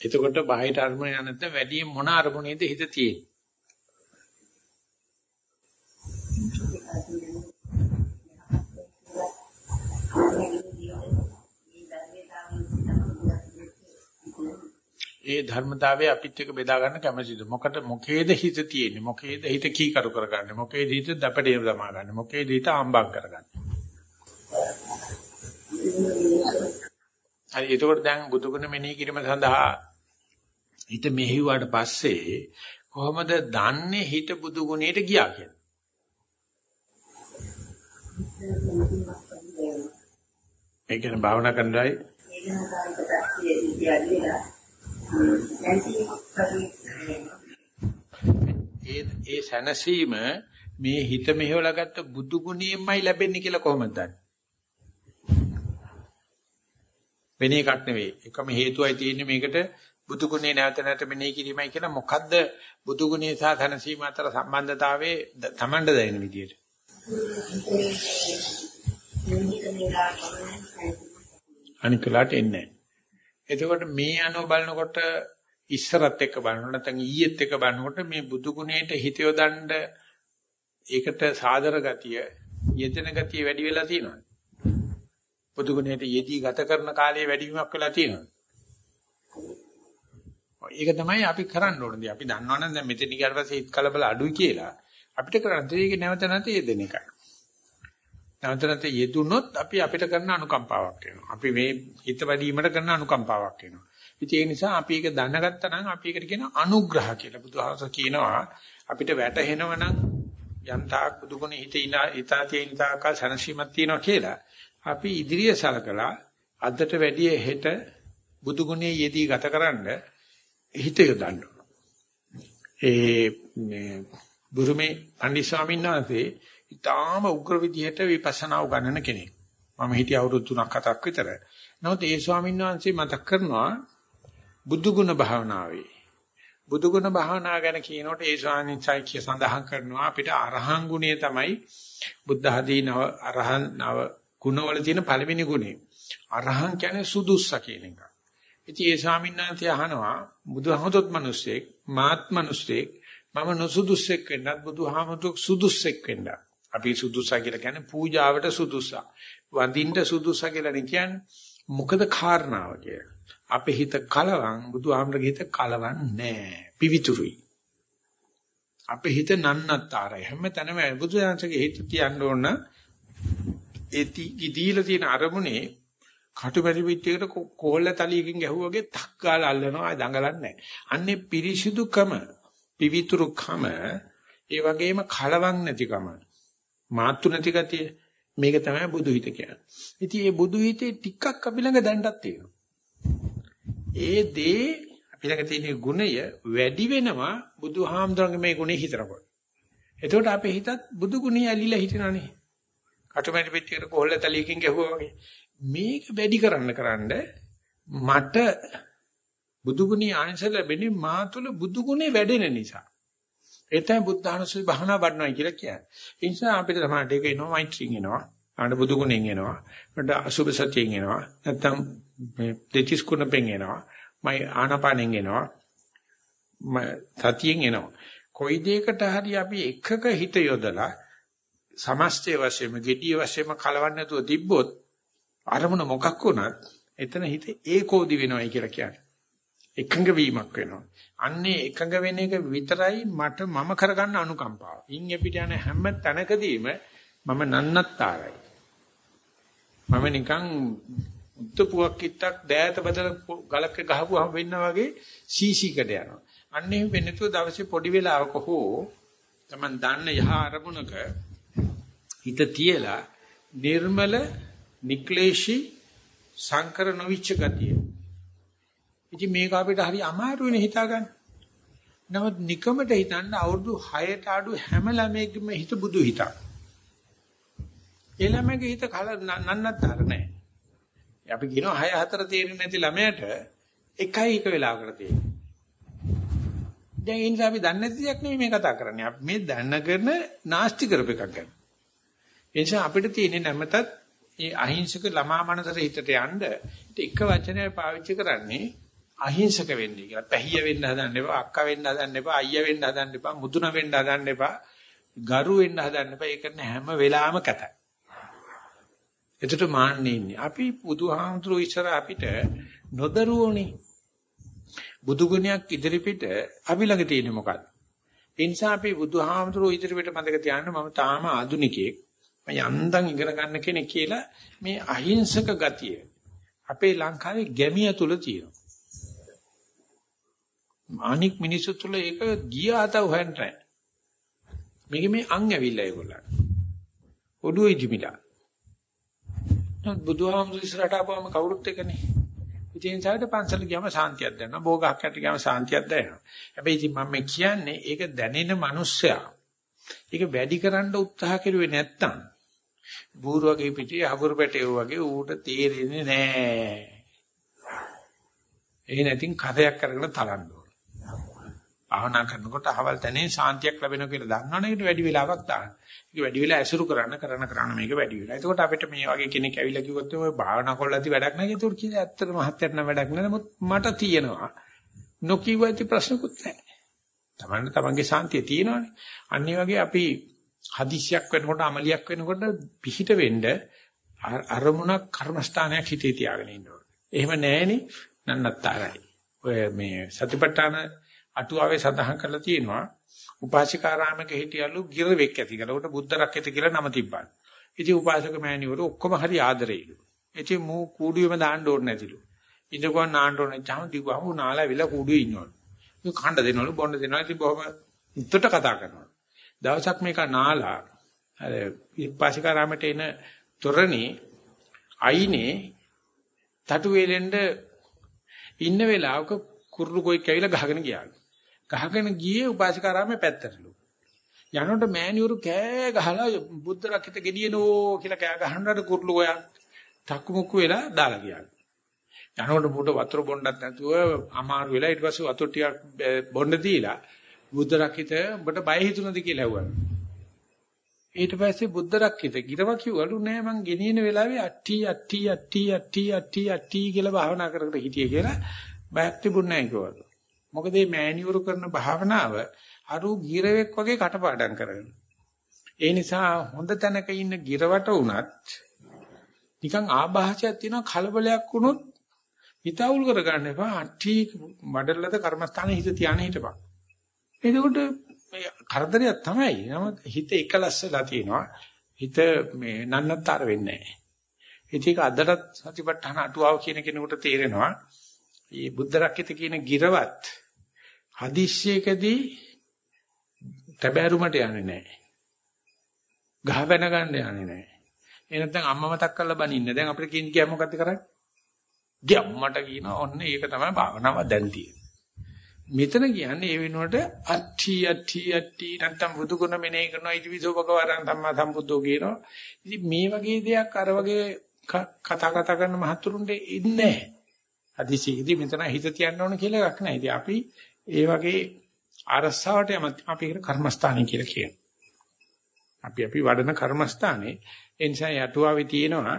Speaker 1: එතකොට බාහිර අරමුණ යන නැත්නම් වැඩි මොන අරමුණේද හිත තියෙන්නේ? ඒ ධර්මතාවය අපිත් එක්ක බෙදා ගන්න කැමැතිද? මොකට මොකේද හිත තියෙන්නේ? මොකේද හිත කීකරු කරගන්නේ? මොකේද හිත දපඩේ දමා ගන්න? මොකේද හිත ආම්බම් කරගන්නේ? හරි එතකොට දැන් බුදුගුණ මෙනෙහි කිරීම සඳහා හිත මෙහෙව්වාට පස්සේ කොහොමද දන්නේ හිත බුදුගුණයට ගියා කියලා? ඒ කියන්නේ භාවනා කරනදායි ඒ ඒ සැනසීම මේ හිත මෙහෙवला ගත්ත බුදු ගුණයෙන්මයි ලැබෙන්නේ කියලා කොහොමද දන්නේ? වෙන එකක් නෙවෙයි. එකම හේතුවයි තියෙන්නේ මේකට බුදු ගුණේ නැවත නැවත මෙනෙහි කිරීමයි කියලා මොකද්ද බුදු ගුණේ සහ සැනසීම අතර සම්බන්ධතාවයේ Tamanda දැනෙන විදියට. අනිකලාට එන්නේ එතකොට මේ අනුව බලනකොට ඉස්සරත් එක්ක බලනකොට නැත්නම් ඊයේත් එක්ක බලනකොට මේ බුදු ගුණයට හිත යොදන්න ඒකට සාදර ගතිය යෙදෙන ගතිය වැඩි වෙලා තියෙනවා. බුදු ගුණයට යෙදී ගත කරන කාලයේ වැඩිවීමක් වෙලා තියෙනවා. ඒක තමයි අපි කරන්න ඕනේ. අපි දන්නවනම් දැන් මෙතන ගියාට පස්සේ හිත කලබල අඩුයි කියලා අපිට කරන්න තියෙන්නේ ඒක නැවත නැවත යෙදෙන එකයි. නැවත නැවත යෙදුනොත් අපි අපිට කරන අනුකම්පාවක් වෙනවා. අපි මේ හිත වැඩිවීමට කරන අනුකම්පාවක් වෙනවා. ඉතින් ඒ නිසා අපි ඒක දැනගත්තා නම් අපි ඒකට කියන අනුග්‍රහ කියලා බුදුහාමස කියනවා. අපිට වැටහෙනව නම් යන්තාක් බුදුගුණ හිත ඉනා ඊතාතිය ඉතාකා සනසීමක් තියෙනවා කියලා. අපි ඉදිරිය සලකලා අදට වැඩිය හෙට බුදුගුණයේ යෙදී ගතකරනද හිත යොදන්න ඒ මේ බුරුමේ පණ්ඩිත ස්වාමීන් වහන්සේ ඊටාම උග්‍ර විදිහට විපස්සනා උගන්වන කෙනෙක්. මම හිටිය අවුරුදු 3ක් 4ක් විතර. නමුත් ඒ ස්වාමීන් වහන්සේ මතක් කරනවා බුදු ගුණ භාවනාවේ. බුදු ගුණ භාවනාව ගැන කියනකොට ඒ ස්වාමීන් වහන්සේ සඳහන් කරනවා අපිට අරහන් ගුණය තමයි බුද්ධ ආදී නව අරහන් නව ගුණවල තියෙන පළවෙනි ගුණය. අරහන් කියන්නේ සුදුස්ස කියන එක. ඉතින් ඒ ස්වාමීන් වහන්සේ අහනවා බුදුහමතුත් මිනිස්සෙක් මාත් මිනිස්සෙක් මම නොසුදුස්සෙක් වෙන්නත් බුදුහමතුත් සුදුස්සෙක් වෙන්නත්. අපි සුදුසා කියලා කියන්නේ පූජාවට සුදුසා. වඳින්න සුදුසා කියලා නේ කියන්නේ. මොකද කාරණාව කියලා. අපේ හිත කලවම් බුදුහාමරගේ හිත කලවම් නෑ. පිවිතුරුයි. අපේ හිත නන්නත්තරයි. හැමතැනම බුදුහන්සේගේ හිත තියන්න ඕන ඒති ඉදීලා තියෙන අරමුණේ කටුපැලි පිටියකට කෝල්ල තලියකින් ගැහුවා වගේ තක් ගාලා අල්ලනවා දඟලන්නේ නැහැ. අන්නේ පිරිසිදුකම පිවිතුරුකම ඒ වගේම කලවම් නැතිකම මාත්තු නැති ගතිය මේක තමයි බුදු හිත කියන්නේ. ඉතින් මේ බුදු හිතේ ටිකක් අපි ළඟ දැන්නත් තියෙනවා. ඒ දේ අපි ළඟ තියෙන ගුණය වැඩි වෙනවා බුදුහාමුදුරන්ගේ මේ ගුණේ හිතනකොට. එතකොට අපේ හිතත් බුදු ගුණය ඇලිලා හිටිනානේ. කටුමැටි පිටියකට කොහොල්ල තලියකින් ගැහුවා වගේ. මේක වැඩි කරන්න කරන්න මට බුදු ගුණي ආංශ ලැබෙන්නේ මා තුළ බුදු ගුණේ වැඩෙන නිසා. ඒ තමයි බුද්ධානුස්සති භාවනා වඩනවා කියලා කියන්නේ. ඒ නිසා අපිට තමයි ඒක එනවා මෛත්‍රියෙන් එනවා. ආන බුදු ගුණෙන් එනවා. ඊට අසුභ සතියෙන් එනවා. නැත්තම් මේ දෙතිස් කුණපෙන් එනවා. මයි ආනාපානෙන් එනවා. සතියෙන් එනවා. කොයි දෙයකට හරි අපි එකක හිත යොදලා සමස්තය වශයෙන්ම gediy වශයෙන්ම කලවන්නේ නැතුව තිබ්බොත් අරමුණ මොකක් වුණත් එතන හිත ඒකෝදි වෙනවයි කියලා කියන්නේ. එකඟ වීමක් වෙනවා. අන්නේ එකඟ වෙන එක විතරයි මට මම කරගන්න අනුකම්පාව. ඉන් එපිට යන හැම තැනකදීම මම නන්නත්තරයි. මම නිකන් උත්තුපුවක් කිත්තක් දෑත බදල ගලක ගහපුවාම වෙන්න වගේ සීසීකට යනවා. අන්නේ වෙනතු දවසේ පොඩි වෙලාවක හෝ Taman දන්න යහ අරමුණක හිත තියලා නිර්මල නික්ලේශී සංකර නොවිච්ච ගතිය. ඉතින් මේක අපිට හරි අමාරුයිනේ හිතා ගන්න. නමුත් නිකමට හිතන්න අවුරුදු 6ට අඩු හැම ළමයෙක්ගේම හිත බුදු හිතක්. ඒ ළමයාගේ හිත කල නන්නත්තර නැහැ. අපි කියනවා 6 4 තේරෙන්නේ නැති ළමයට එකයි එක වෙලාවකට තියෙන්නේ. දැන් ඒ නිසා අපි දන්නේ නැති දෙයක් නෙමෙයි මේ කතා කරන්නේ. අපි මේ දැනගෙන නාස්ති කරප එකක් ගැන. ඒ නිසා අපිට තියෙන්නේ නැමතත් මේ අහිංසක ළමා මනසට හිතට යන්න එක වචනයක් පාවිච්චි කරන්නේ අහිංසක වෙන්නේ කියලා. පැහිය වෙන්න හදන්න එපා, අක්කා වෙන්න හදන්න එපා, අයියා වෙන්න හදන්න එපා, මුදුන වෙන්න හදන්න එපා, ගරු වෙන්න හදන්න එපා. ඒක හැම වෙලාවෙම කැතයි. එතට මාන්නේ ඉන්නේ. අපි බුදුහාමුදුරුවෝ ඉස්සර අපිට නොදරුවෝනේ. බුදු ගුණයක් ඉදිරිපිට අපි ළඟ තියෙන්නේ මොකක්ද? ඒ නිසා අපි බුදුහාමුදුරුවෝ ඉදිරිපිට මතක තියාගන්න මම තාම ආදුනිකයෙක්. මම යන්තම් ඉගෙන ගන්න කෙනෙක් කියලා මේ අහිංසක ගතිය අපේ ලංකාවේ ගැමිය තුල තියෙනවා. අනික් මිනිස්සු තුල ඒක ගියාත හොයන්න නැහැ. මේක මේ අං ඇවිල්ලා ඒගොල්ලන්. ඔඩුවේ ජිමිලා. නමුත් බුදුහාමුදුරු ඉස්සරහට ආපුවම කවුරුත් එකනේ. ඉතින් සායද පන්සල ගියාම සාන්තියක් දැනෙනවා. භෝගයක් ඇට ගියාම සාන්තියක් දැනෙනවා. හැබැයි ඉතින් මම කියන්නේ ඒක දැනෙන මිනිස්සයා. ඒක වැඩි කරන්න උත්සාහ කරුවේ නැත්තම් බූරුවගේ පිටේ හගුරු පැටේ වගේ ඌට තේරෙන්නේ නැහැ. ඒ නැතිනම් කഥයක් කරගෙන තලන්න ඕන. භාවනා කරනකොට අහවල් තැනේ සාන්තියක් ලැබෙනවා කියලා දන්නවනේ ඒකට වැඩි වෙලාවක් දාන්න. ඒක වැඩි වෙලා ඇසුරු කරන්න කරන කරන මේක වැඩි වෙලා. එතකොට අපිට මේ වගේ කෙනෙක් ඇවිල්ලා කිව්වොත් ඔය භාවනා කරලාදී වැඩක් නැහැ. ඒකට කියන්නේ ඇත්තටම මහත්යට නම් වැඩක් නැහැ. නමුත් මට තියෙනවා. නොකියුවති ප්‍රශ්නකුත් නැහැ. තමන්න තමන්ගේ සාන්තිය තියෙනවානේ. අනිත් වගේ අපි හදිසියක් වෙනකොට අමලියක් වෙනකොට පිහිට වෙන්න අරමුණක් කර්මස්ථානයක් හිතේ තියාගෙන ඉන්න ඕනේ. එහෙම නැහෙනි නන්නත්තරයි. ඔය මේ සතිපට්ඨාන අටුවාවේ සඳහන් කරලා තියෙනවා උපාසිකාරාමක හිටියලු ගිරවෙක් ඇති කියලා. උට බුද්ධ රක්කිත කියලා නම තිබ්බා. ඉතින් උපාසක මෑණිවරු ඔක්කොම හරි ආදරෙයිලු. ඉතින් මූ කූඩුවෙම දාන්න ඕනේ නැතිලු. ඉඳගොන් නාන්න ඕනේ නැචාම දිගවහු නාලා විල කූඩුවේ ඉන්නවලු. ඒක කණ්ඩ දෙනවලු බොන්න දෙනවා. ඉතින් බොහොම උත්තර කතා කරනවා. දවසක් මේක නාලා අර උපාසිකාරාමයට එන තොරණේ අයිනේ තටු වේලෙන්ද ඉන්න වෙලාවක කුරුළු කොයි කැවිලා ගහගෙන ගියාලු. ගහගෙන ගියේ උපාසිකාරාමේ පැත්තටලු. යනකොට මෑණිවරු කෑ ගහලා බුද්ධ රකිත ගෙඩියනෝ කියලා කෑ ගහනකොට කුරුළු ගෝයා තක්කු මුක්කු වෙලා දාලා ගියාලු. යනකොට බුඩ වතුර බොන්නත් නැතුව අමාරු වෙලා ඊට පස්සේ වතුර ටිකක් බොන්න දීලා බුද්ධ රකිත ඔබට බය හිතුණද කියලා ඇහුවා. ඊට පස්සේ බුද්ධ රකිත ගිරව කිව්වලු නෑ මං ගෙනියන වෙලාවේ අට්ටි අට්ටි අට්ටි අට්ටි අට්ටි අට්ටි කියලා භාවනා කර කර හිටියේ කියලා බයක් තිබුණේ නැහැ කිව්වලු. මොකද මේ මෑණිවරු කරන භාවනාව අරු ගිරවෙක් වගේ කටපාඩම් කරගෙන. ඒ නිසා හොඳ තැනක ඉන්න ගිරවට උනත් නිකන් ආభాෂයක් තියෙනවා කලබලයක් වුණොත් හිත අවුල් කරගන්න එපා. අට්ටි මඩලද කර්මස්ථානේ හිත තියාගෙන හිටපන්. එතකොට මේ කරදරයක් තමයි. නමුත් හිත එකලස්සලා තියෙනවා. හිත මේ නන්නතර වෙන්නේ නැහැ. ඒක අදටත් සතිපට්ඨාන අටුවාව කියන කෙනෙකුට තේරෙනවා. මේ බුද්ධ රක්කිත කියන ගිරවත් හදිස්සියකදී තැබෑරුමට යන්නේ නැහැ. ගහ බැන ගන්න යන්නේ නැහැ. ඒ නැත්නම් අම්මා මතක් කරලා බනින්න. දැන් අපිට කියන කිය මොකද්ද කරන්නේ? ගිය අම්මට කියනවා ඔන්න ඒක තමයි භාවනාව දැන් තියෙන්නේ. මෙතන කියන්නේ ඒ වෙනුවට අට්ටි අට්ටි අට්ටි නැත්නම් බුදු ගුණ මෙනෙහි කරනවා ඊට විසෝ භගවරන් සම්මා සම්බුද්ධෝ කියනවා. ඉතින් මේ වගේ දෙයක් අර වගේ කතා කතා කරන මහතුරුන්ට ඉන්නේ නැහැ. හදිසියෙදි මෙතන හිත තියන්න ඕන කියලා එකක් නැහැ. ඉතින් අපි ඒ වගේ අරසාවට යම අපි ඒකට කර්මස්ථානයි කියලා කියනවා. අපි අපි වඩන කර්මස්ථානේ ඒ නිසා යටුවාවේ තියෙනවා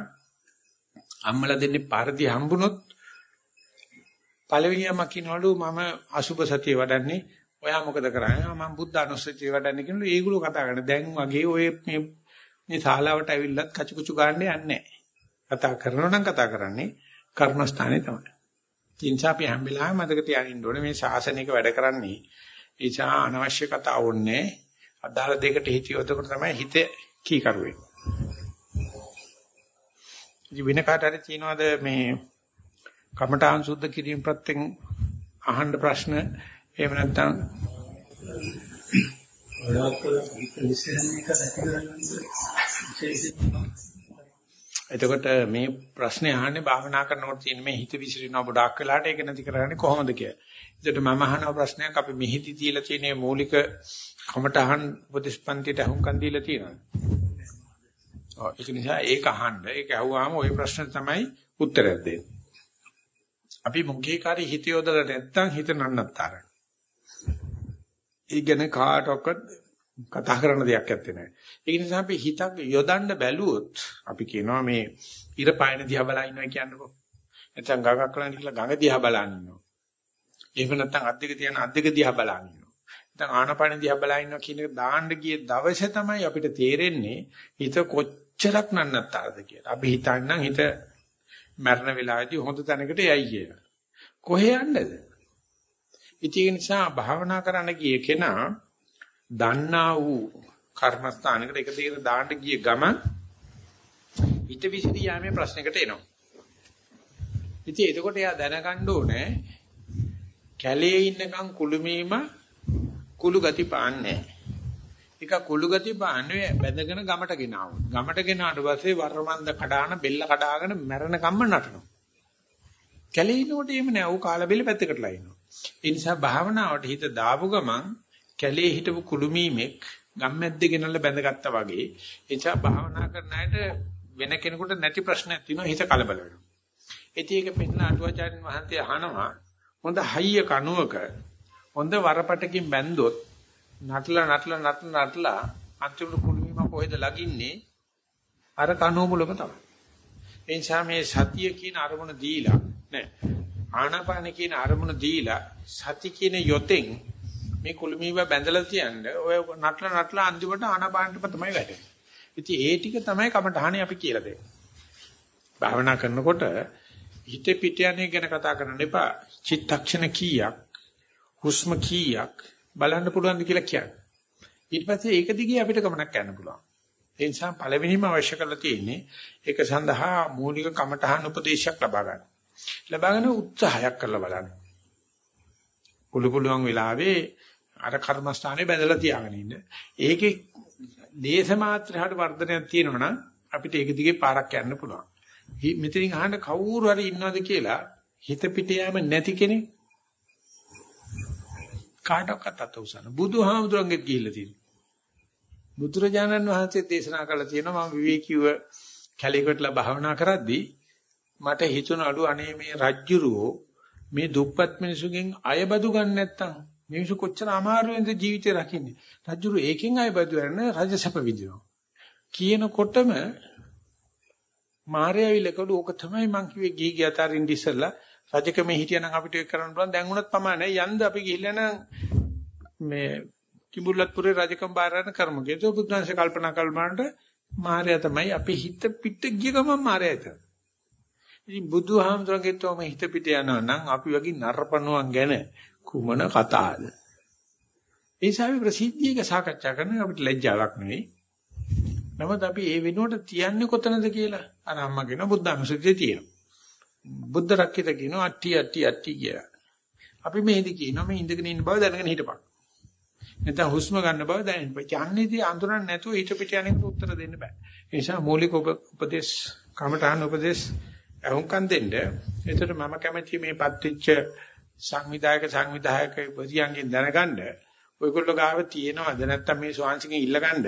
Speaker 1: අම්මලා දෙන්නේ පාරදි හම්බුනොත් පළවෙනියම කිනවලු මම අසුබ සතිය වඩන්නේ. ඔයා මොකද කරන්නේ? මම බුද්ධ අනුස්සතිය වඩන්නේ කියනලු ඒගොල්ලෝ කතා කරන දැන් වගේ ඔය මේ මේ ශාලාවට ඇවිල්ලත් කචුකුචු ගන්න යන්නේ නැහැ කතා කරනවා නම් කතා කරන්නේ කර්මස්ථානේ තමයි. ඉන්සා අපි හැම වෙලාවෙම මතක තියාගන්න ඕනේ මේ ශාසනික වැඩ කරන්නේ. ඒ නිසා අනවශ්‍ය කතා ඕනේ. අදාළ දෙයකට හිතියොතකොට තමයි හිත කීකරුවේ. ඉතින් වෙන කාට හරි තියනවාද මේ කමඨාන් සුද්ධ කිරීම ප්‍රත්‍යයෙන් අහන්න ප්‍රශ්න එහෙම නැත්නම් එතකොට මේ ප්‍රශ්නේ අහන්නේ භාවනා කරනකොට තියෙන මේ හිත විසිරෙනවා ගොඩාක් වෙලාට ඒක නැති කරන්නේ කොහොමද කියලා. ඒකට මම අහන ප්‍රශ්නයක් අපි මෙහිදී තියලා තියෙන මූලික කමටහන් උපදේශපන්තිට අහුම්කන් දීලා තියෙනවා. ඔව් ඒක නිසා ඒක අහන්න. ඒක අහුවාම ওই ප්‍රශ්න තමයි උත්තරයක් දෙන්නේ. අපි මුඛේ කාර්ය හිත යොදලා නැත්තම් හිත නන්නත්තරයි. ඒ ගැන කාටවත් කතා කරන දෙයක් නැත්තේ නෑ. ඒ නිසා අපි හිතක් යොදන්න බැලුවොත් අපි කියනවා මේ ඉර පායන දිහා බලන ඉන්නවා කියන්නකෝ. නැත්නම් ගඟක් ළඟ ගිහලා ගඟ දිහා බලන ඉන්නවා. එහෙම නැත්නම් අද්දක තියන අද්දක දිහා බලන ඉන්නවා. නැත්නම් ආනපාන දිහා බලන ඉන්නවා කියන එක දාන්න ගිය දවසේ තමයි අපිට තේරෙන්නේ හිත කොච්චරක් නන්නත්තාරද කියලා. අපි හිතන්නම් හිත මරණ වෙලාවේදී හොඳ තැනකට යයි කියලා. කොහේ යන්නද? ඉතින් ඒ නිසා භාවනා කරන්න ගිය කෙනා දන්නා වූ කර්මස්ථානයකට එක දෙයකට දාන්න ගිය ගම හිත විසිරී යෑමේ ප්‍රශ්නයකට එනවා. ඉතින් එතකොට එයා දැනගන්න ඕනේ කැලේ ඉන්නකම් කුළුමීම කුළු ගති පාන්නේ එක කුළු ගති පාන්නේ බැඳගෙන ගමට ගෙනාවොත්. ගමට ගෙනාට පස්සේ වරමන්ද කඩාන බෙල්ල කඩාගෙන මැරෙන කම්ම නටනවා. කැලේ ඉන්නකොට එහෙම නෑ. ඌ කාලා බෙල්ල පැත්තකටලා ඉන්නවා. ඒ නිසා භාවනාවට හිත දාපු ගමන් කැලේ හිටපු කුළුමීමෙක් ගම්මැද්දේ ගෙනල්ලා බැඳගත්තා වගේ ඒ නිසා භාවනා කරන අයට වෙන කෙනෙකුට නැති ප්‍රශ්නයක් තියෙනවා හිත කලබල වෙනවා. ඉතින් ඒක පෙන්න අටුවාචාර්යන් වහන්සේ අහනවා හොඳ හයිය කණුවක හොඳ වරපටකින් බැන්දොත් නටලා නටලා නටලා නටලා අන්තිමට කුළුමීම කොහෙද ලගින්නේ අර කණුව මුලක තමයි. ඒ නිසා මේ සතිය කියන අරමුණ දීලා නෑ ආනාපාන කියන අරමුණ දීලා සති කියන යොතෙන් මේ කුළුමීව බැඳලා තියන්නේ ඔය නටලා නටලා අන්තිමට ආනාපානට තමයි වැටෙන්නේ. ඉතින් ඒ ටික තමයි කමටහනේ අපි කියලා දෙන්නේ. භාවනා කරනකොට හිත පිට යන්නේ ගැන කතා කරන්න එපා. චිත්තක්ෂණ කීයක් හුස්ම කීයක් බලන්න පුළුවන්ද කියලා කියන්නේ. ඊට පස්සේ ඒක දිගේ අපිට ගමනක් යන්න පුළුවන්. ඒ නිසා පළවෙනිම අවශ්‍ය කරලා තියෙන්නේ ඒක සඳහා මූලික කමඨහන් උපදේශයක් ලබා ගන්න. ලබාගෙන උත්සාහයක් කරලා බලන්න. පුළු පුළුවන් වෙලාවේ අර කර්මස්ථානේ බැඳලා තියාගෙන ඉන්න. ඒකේ දේශ මාත්‍රහට වර්ධනයක් තියෙනවා නම් අපිට ඒක දිගේ පාරක් යන්න පුළුවන්. මෙතනින් අහන්න කවුරු හරි ඉන්නවද කියලා හිත පිට යෑම නැති කෙනෙක් කාටවත් අත උසන බුදුහාමුදුරන්ගෙත් ගිහිල්ලා තියෙනවා. බුදුරජාණන් වහන්සේ දේශනා කළා තියෙනවා මම විවේකීව කැලේකටලා භාවනා කරද්දී මට හිතුණලු අනේ මේ රජ්ජුරුවෝ මේ දුප්පත් මිනිසුගෙන් අයබදු ගන්න නැත්තම් මිනිස්සු කොච්චර අමාරුවෙන්ද ජීවිතේ රකින්නේ. රජ්ජුරුවෝ ඒකෙන් අයබදු කරන රජසප විදිනවා. කියනකොටම මාර්යාවිලකඩු ඕක තමයි මං කිව්වේ ගිහි ගියතරින් ඉස්සලා රජකමේ හිටියනම් අපිට ඒක කරන්න පුළුවන් දැන් උනත් පමාණයි යන්ද අපි ගිහිල්ලා නම් මේ කිඹුල්ලත්පුරේ රජකම් බාරන කරමු. ඒක බුදුන්සේ කල්පනා කල්මානට මාර්යා තමයි අපි හිත පිට ගිය ගමන් මාර්යා එතන. ඉතින් බුදුහාමුදුරන්ගේ තෝම හිත පිට යනවා නම් අපි වගේ නරපණුවන් ගැන කුමන කතාවද? ඒ නිසා ප්‍රසිද්ධියක සාකච්ඡා කරන අපිට ලැජ්ජාවක් නෙවෙයි. නමුත් අපි ඒ වෙනුවට තියන්නේ කොතනද කියලා අර අම්මා කියන බුද්ධානුස්සතිය තියෙනවා. බුද්ධ රක්කිත කියනවා අට්ටි අට්ටි අට්ටි කියලා. අපි මේදි කියනවා මේ ඉඳගෙන ඉන්න බව දැනගෙන හිටපන්. නැත්නම් හුස්ම ගන්න බව දැනෙන්න. යන්නේදී අඳුරන්නේ නැතුව හිත පිට යන්නේකට උත්තර දෙන්න බෑ. ඒ නිසා මූලික උපදේශ, කමඨාන උපදේශ අහුම්කම් දෙන්න. ඒතර මම කැමති මේ පත්‍ත්‍ච්ච සංවිධායක සංවිධායක වරියන්ගෙන් දැනගන්න. ඔයගොල්ලෝ ගාව තියෙනවද නැත්නම් මේ ස්වාංශිකෙන් ඉල්ලගන්න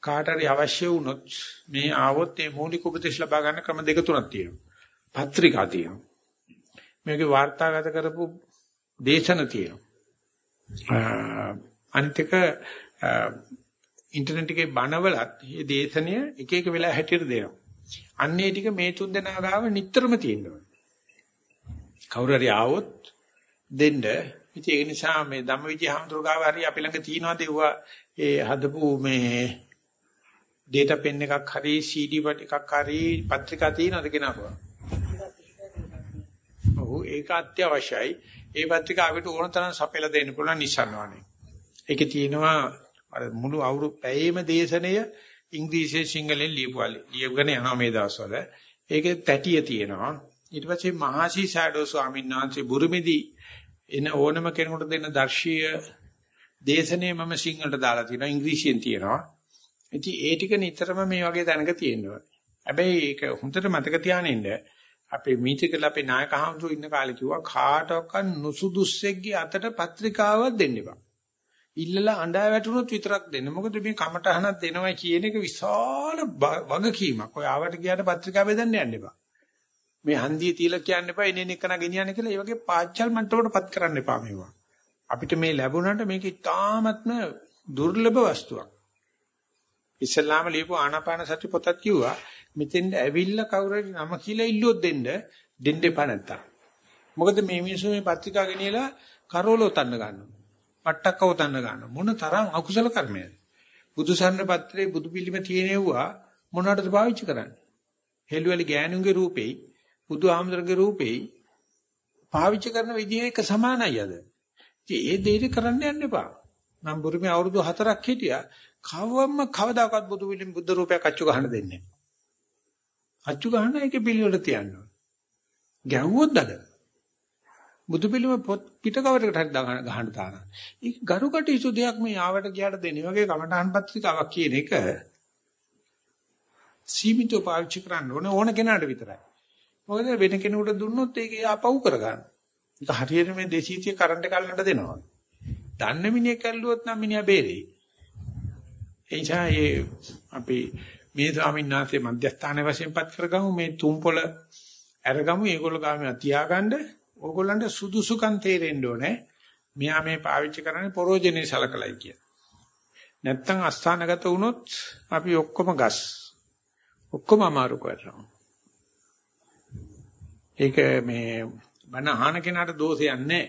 Speaker 1: කාට හරි අවශ්‍ය වුණොත් මේ ආවොත් මේ මූලික උපදේශ ලබා ගන්න ක්‍රම දෙක තුනක් තියෙනවා. පත්‍රිකා තියෙනවා. මේකේ වාර්තාගත කරපු දේශන තියෙනවා. අනිත් එක ඉන්ටර්නෙට් එකේ බණවලත් මේ දේශනය එක එක වෙලාව හැටියට දෙනවා. අන්නේ ටික මේ තුන් දෙනා ගාව නිටතරම තියෙනවා. කවුරු හරි ආවොත් දෙන්න. ඉතින් ඒ නිසා මේ ධම්මවිජය හඳුර ගාව හරි අපි ළඟ තියෙනවාද ඒවා ඒ හදපු මේ data pen එකක් හරි CD එකක් හරි පත්‍රිකා තියෙනවද කෙනාකෝ? ඔව් ඒක අත්‍යවශ්‍යයි. ඒ පත්‍රිකා අපිට ඕන තරම් සපයලා දෙන්න පුළුවන් නිසන්වනේ. ඒකේ තියෙනවා අර මුළු අවුරු පැයේම දේශනය ඉංග්‍රීසියෙන් සිංහලෙන් ලියපුවාලි. ලියවගෙන යනවා මේ දවස්වල. ඒකේ තැටිය තියෙනවා. ඊට පස්සේ මහසි සෑඩෝ ස්වාමීන් වහන්සේ බුරුමේදී එන ඕනම කෙනෙකුට දෙන දර්ශීය දේශනේ මම සිංහලට දාලා තියෙනවා ඉංග්‍රීසියෙන් තියෙනවා. ඉතින් ඒ ටික නිතරම මේ වගේ තැනක තියෙනවා. හැබැයි ඒක හොඳට මතක තියාගෙන ඉන්න අපේ මීටිකල අපේ නායක හඳුරු ඉන්න කාලේ කිව්වා කාටවත් නුසුදුස්සෙක්ගේ අතට පත්‍රිකාවක් දෙන්න එපා. ඉල්ලලා අඬා වැටුනොත් විතරක් දෙන්න. මොකද මේ කමටහනක් දෙනවා කියන එක විශාල වගකීමක්. ඔය ආවට ගියාට පත්‍රිකා බෙදන්න යන්න එපා. මේ හන්දිය තියලා කියන්න එපා එනේ එකන ගෙනියන්න කියලා. ඒ වගේ පාච්චල් මට්ටමකටපත් කරන්න එපා මේවා. අපිට මේ ලැබුණාට මේක ඉතාමත්ම දුර්ලභ වස්තුවක්. ඉස්ලාම ලියපු ආනාපාන සති පොතක් කිව්වා මෙතෙන් ඇවිල්ලා කවුරුහරි නම කියලා ඉල්ලුවොත් දෙන්න දෙන්න එපා නැත්තම්. මොකද මේ මිනිස්සු මේ පත්‍රිකා ගෙනියලා කරෝල උතන්න ගන්නවා. පට්ටක්ක උතන්න ගන්නවා. මොන තරම් අකුසල කර්මයක්ද? බුදුසන්න පත්‍රයේ බුදු පිළිම තියෙනවා මොනවටද පාවිච්චි කරන්නේ? හෙළුවලි ගෑනුන්ගේ රූපෙයි බුදුහාමුදුරගේ රූපෙයි පාවිච්චි කරන විදිහ එක සමානයි අද. ඉතින් ඒ දෙයට කරන්න යන්න එපා. මම බුරුමේ අවුරුදු 4ක් හිටියා. කවවම කවදාකවත් බුදු පිළිම බුද්ධ රූපයක් අච්චු ගහන්න දෙන්නේ නැහැ. අච්චු ගහන්න ඒකේ පිළිවෙල තියන්න ඕන. ගැහුවොත් දඩ. බුදු පිළිම පොත් පිටකවරකට හරි ගහන්න තාන. ඒක ගරුකට ඉසු දෙයක් මේ ආවට ගියාට දෙන්නේ වගේ කමඨාන් පත්‍රිකාවක් කියන එක සීමිතව පාවිච්චි කරන්න ඕන ඕන කෙනාට විතරයි. මොකද වෙන කෙනෙකුට දුන්නොත් ඒක ආපහු කරගන්න. ඒක හරියට මේ 230 කරන්ට් එක අල්ලන්න දෙනවා. දන්න මිනිහෙක් ඇල්ලුවොත් නම් මිනිහා බේරෙයි. ඒ නිසා ඒ අපි මේ ස්වාමීන් වහන්සේ මධ්‍යස්ථානයේ වශයෙන් පත් කරගමු මේ තුම්පොළ අරගමු ඒගොල්ලෝ ගාමිය තියාගන්න ඕගොල්ලන්ට සුදුසුකම් තේරෙන්න ඕනේ. මෙයා මේ පාවිච්චි කරන්නේ පරෝජනේ සලකලයි කිය. නැත්තම් අස්ථානගත වුණොත් අපි ඔක්කොම ගස්. ඔක්කොම අමාරු කරනවා. ඒක මේ බණ අහන කෙනාට දෝෂයක් නැහැ.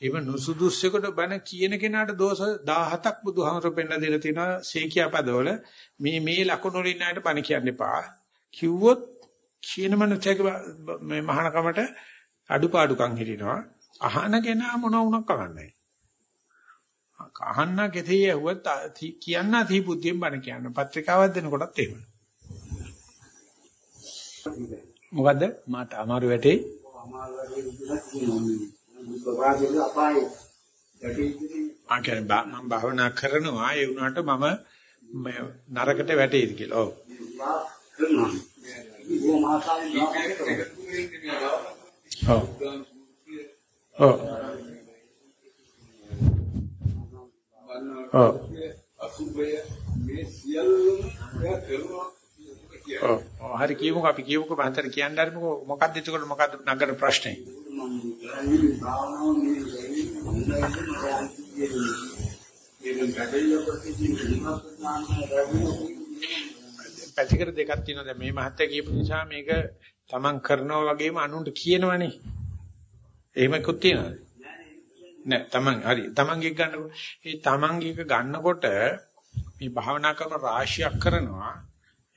Speaker 1: ඒව නුසුදුස්සෙකුට බණ කියන කෙනාට දෝෂ 17ක් බුදුහාමර පෙන්න දෙලා තියෙනවා සීකියා පදවල මේ මේ ලකුණු වලින් ණයට බණ කියන්න එපා. කිව්වොත් කියන මනසක මේ මහානකමට අඩුපාඩුකම් හිටිනවා. අහන කෙනා මොන වුණක් කවන්නේ. අහන්න කෙතේ ඇහුවත් කියන්න තී බුද්ධියෙන් බණ කියන්න. පත්‍රිකාවක් දෙනකොටත් එහෙම. මොකද්ද? මාට අමාරු වැටේ. අමාරු වැටේ ප්‍රවාහයේ අපායේ ආ කියන්නේ මම භාවනා කරනවා ඒ වුණාට මම නරකට වැටෙයිද කියලා. ඔව්. ඔව්. ඔව්. ඔව්. අසුබය මේ සියල්ලම කරනවා ඔව්. හරි කියමුකෝ අපි කියමුකෝ මන්තර කියන්න හරිමුකෝ මොකක්ද එතකොට මොකක්ද නගර ප්‍රශ්නේ? පැතිකඩ දෙකක් තියෙනවා. දැන් මේ මහත්තයා කියපු නිසා මේක තමන් කරනවා වගේම අනුන්ට කියනවනේ. එහෙමකුත් තියෙනවද? නෑ තමන් හරි. තමන් එක ගන්නකොට ඒ තමන් එක ගන්නකොට මේ භාවනා කරන රාශියක් කරනවා.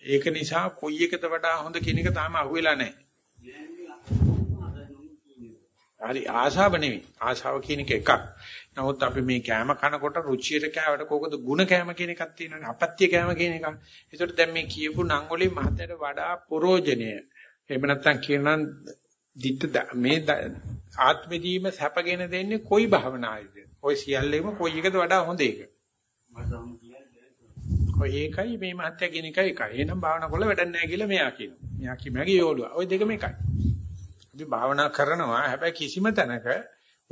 Speaker 1: ඒක නිසා කොයි එකද වඩා හොඳ කියන එක තාම අහුවෙලා නැහැ හරි ආශාව නෙවෙයි. ආශාව කියන එක එකක්. නමුත් අපි මේ කෑම කනකොට රුචියට කෑවට කොකද ಗುಣ කෑම කියන එකක් තියෙනවානේ. අපත්‍ය කෑම කියන එක. ඒකට දැන් මේ කියපු නම් වලින් මහතට වඩා ප්‍රෝජනය. එහෙම නැත්නම් කියනනම් දිත්ත මේ ආත්මදීම සැපගෙන දෙන්නේ කොයි භාවනාවේද? ඔය සියල්ලෙම කොයි එකද වඩා හොඳ එක? ඔය ඒකයි මේ මහත්ය කියන එකයි එකයි. එහෙනම් භාවනා කළ වැඩක් නැහැ කියලා මෙයා කියනවා. මෙයා කිමගේ යෝලුවා. ඔය දෙකම එකයි. අපි භාවනා කරනවා හැබැයි කිසිම තැනක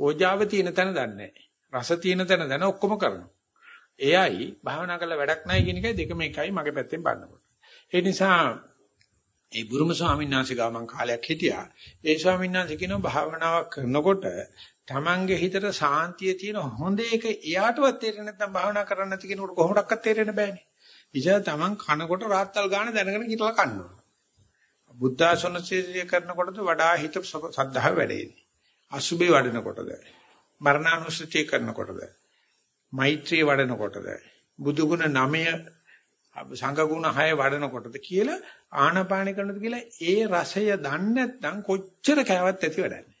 Speaker 1: ඕජාව තියෙන තැන දන්නේ රස තියෙන තැන දන ඔක්කොම කරනවා. එයයි භාවනා කළ වැඩක් නැහැ කියන එකයි දෙකම එකයි මගේ පැත්තෙන් බලනකොට. ඒ නිසා ඒ බුරුම ස්වාමීන් වහන්සේ ගාව මං කාලයක් හිටියා. ඒ ස්වාමීන් වහන්සේ කියනවා භාවනාවක් කරනකොට තමන්ගේ හිතට සාන්තිය තියෙන හොඳ එක එයාටවත් තේරෙන්නේ නැත්නම් භාවනා කරන්න නැති කෙනෙකුට කොහොමඩක්වත් තේරෙන්න බෑනේ. ඉතින් තමන් කනකොට රාත්තල් ගාන දැනගෙන හිටලා කන්නවා. බුද්ධාසනසිරිය කරනකොටද වඩා හිත සද්ධාව වැඩෙන්නේ. අසුබේ වඩනකොටද මරණානුස්සතිය කරනකොටද මෛත්‍රිය වඩනකොටද බුදුගුණ 9 සංඝගුණ 6 වඩනකොටද කියලා ආනාපාන කරනද කියලා ඒ රසය දන්නේ නැත්නම් කොච්චර කෑවත් ඇති වැඩන්නේ.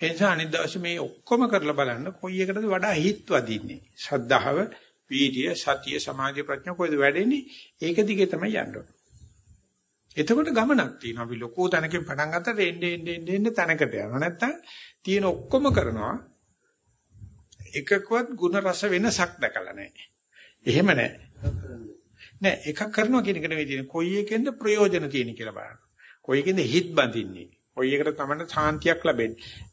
Speaker 1: ඒ නිසා අනිත් දවසේ මේ ඔක්කොම කරලා බලන්න කොයි එකටද වඩා හිත් වදින්නේ. ශ්‍රද්ධාව, වීර්ය, සතිය, සමාධි, ප්‍රඥා කොයිද වැඩෙන්නේ? ඒක දිගේ තමයි යන්න ඕනේ. එතකොට ගමනක් තියෙනවා. අපි ලොකෝ තැනකින් පටන් ගත්තට එන්නේ එන්නේ එන්නේ තැනකට යනවා. නැත්තම් තියෙන ඔක්කොම කරනවා. එකකවත් ಗುಣ රස වෙනසක් දැකලා නැහැ. එහෙම නැහැ. නෑ එකක් කරනවා කියන එක නෙවෙයි තියෙන්නේ. කොයි එකෙන්ද ප්‍රයෝජන තියෙන්නේ කියලා බලන්න. කොයි එකෙන්ද හිත් බඳින්නේ. කොයි එකට තමයි සාන්තියක් ලැබෙන්නේ.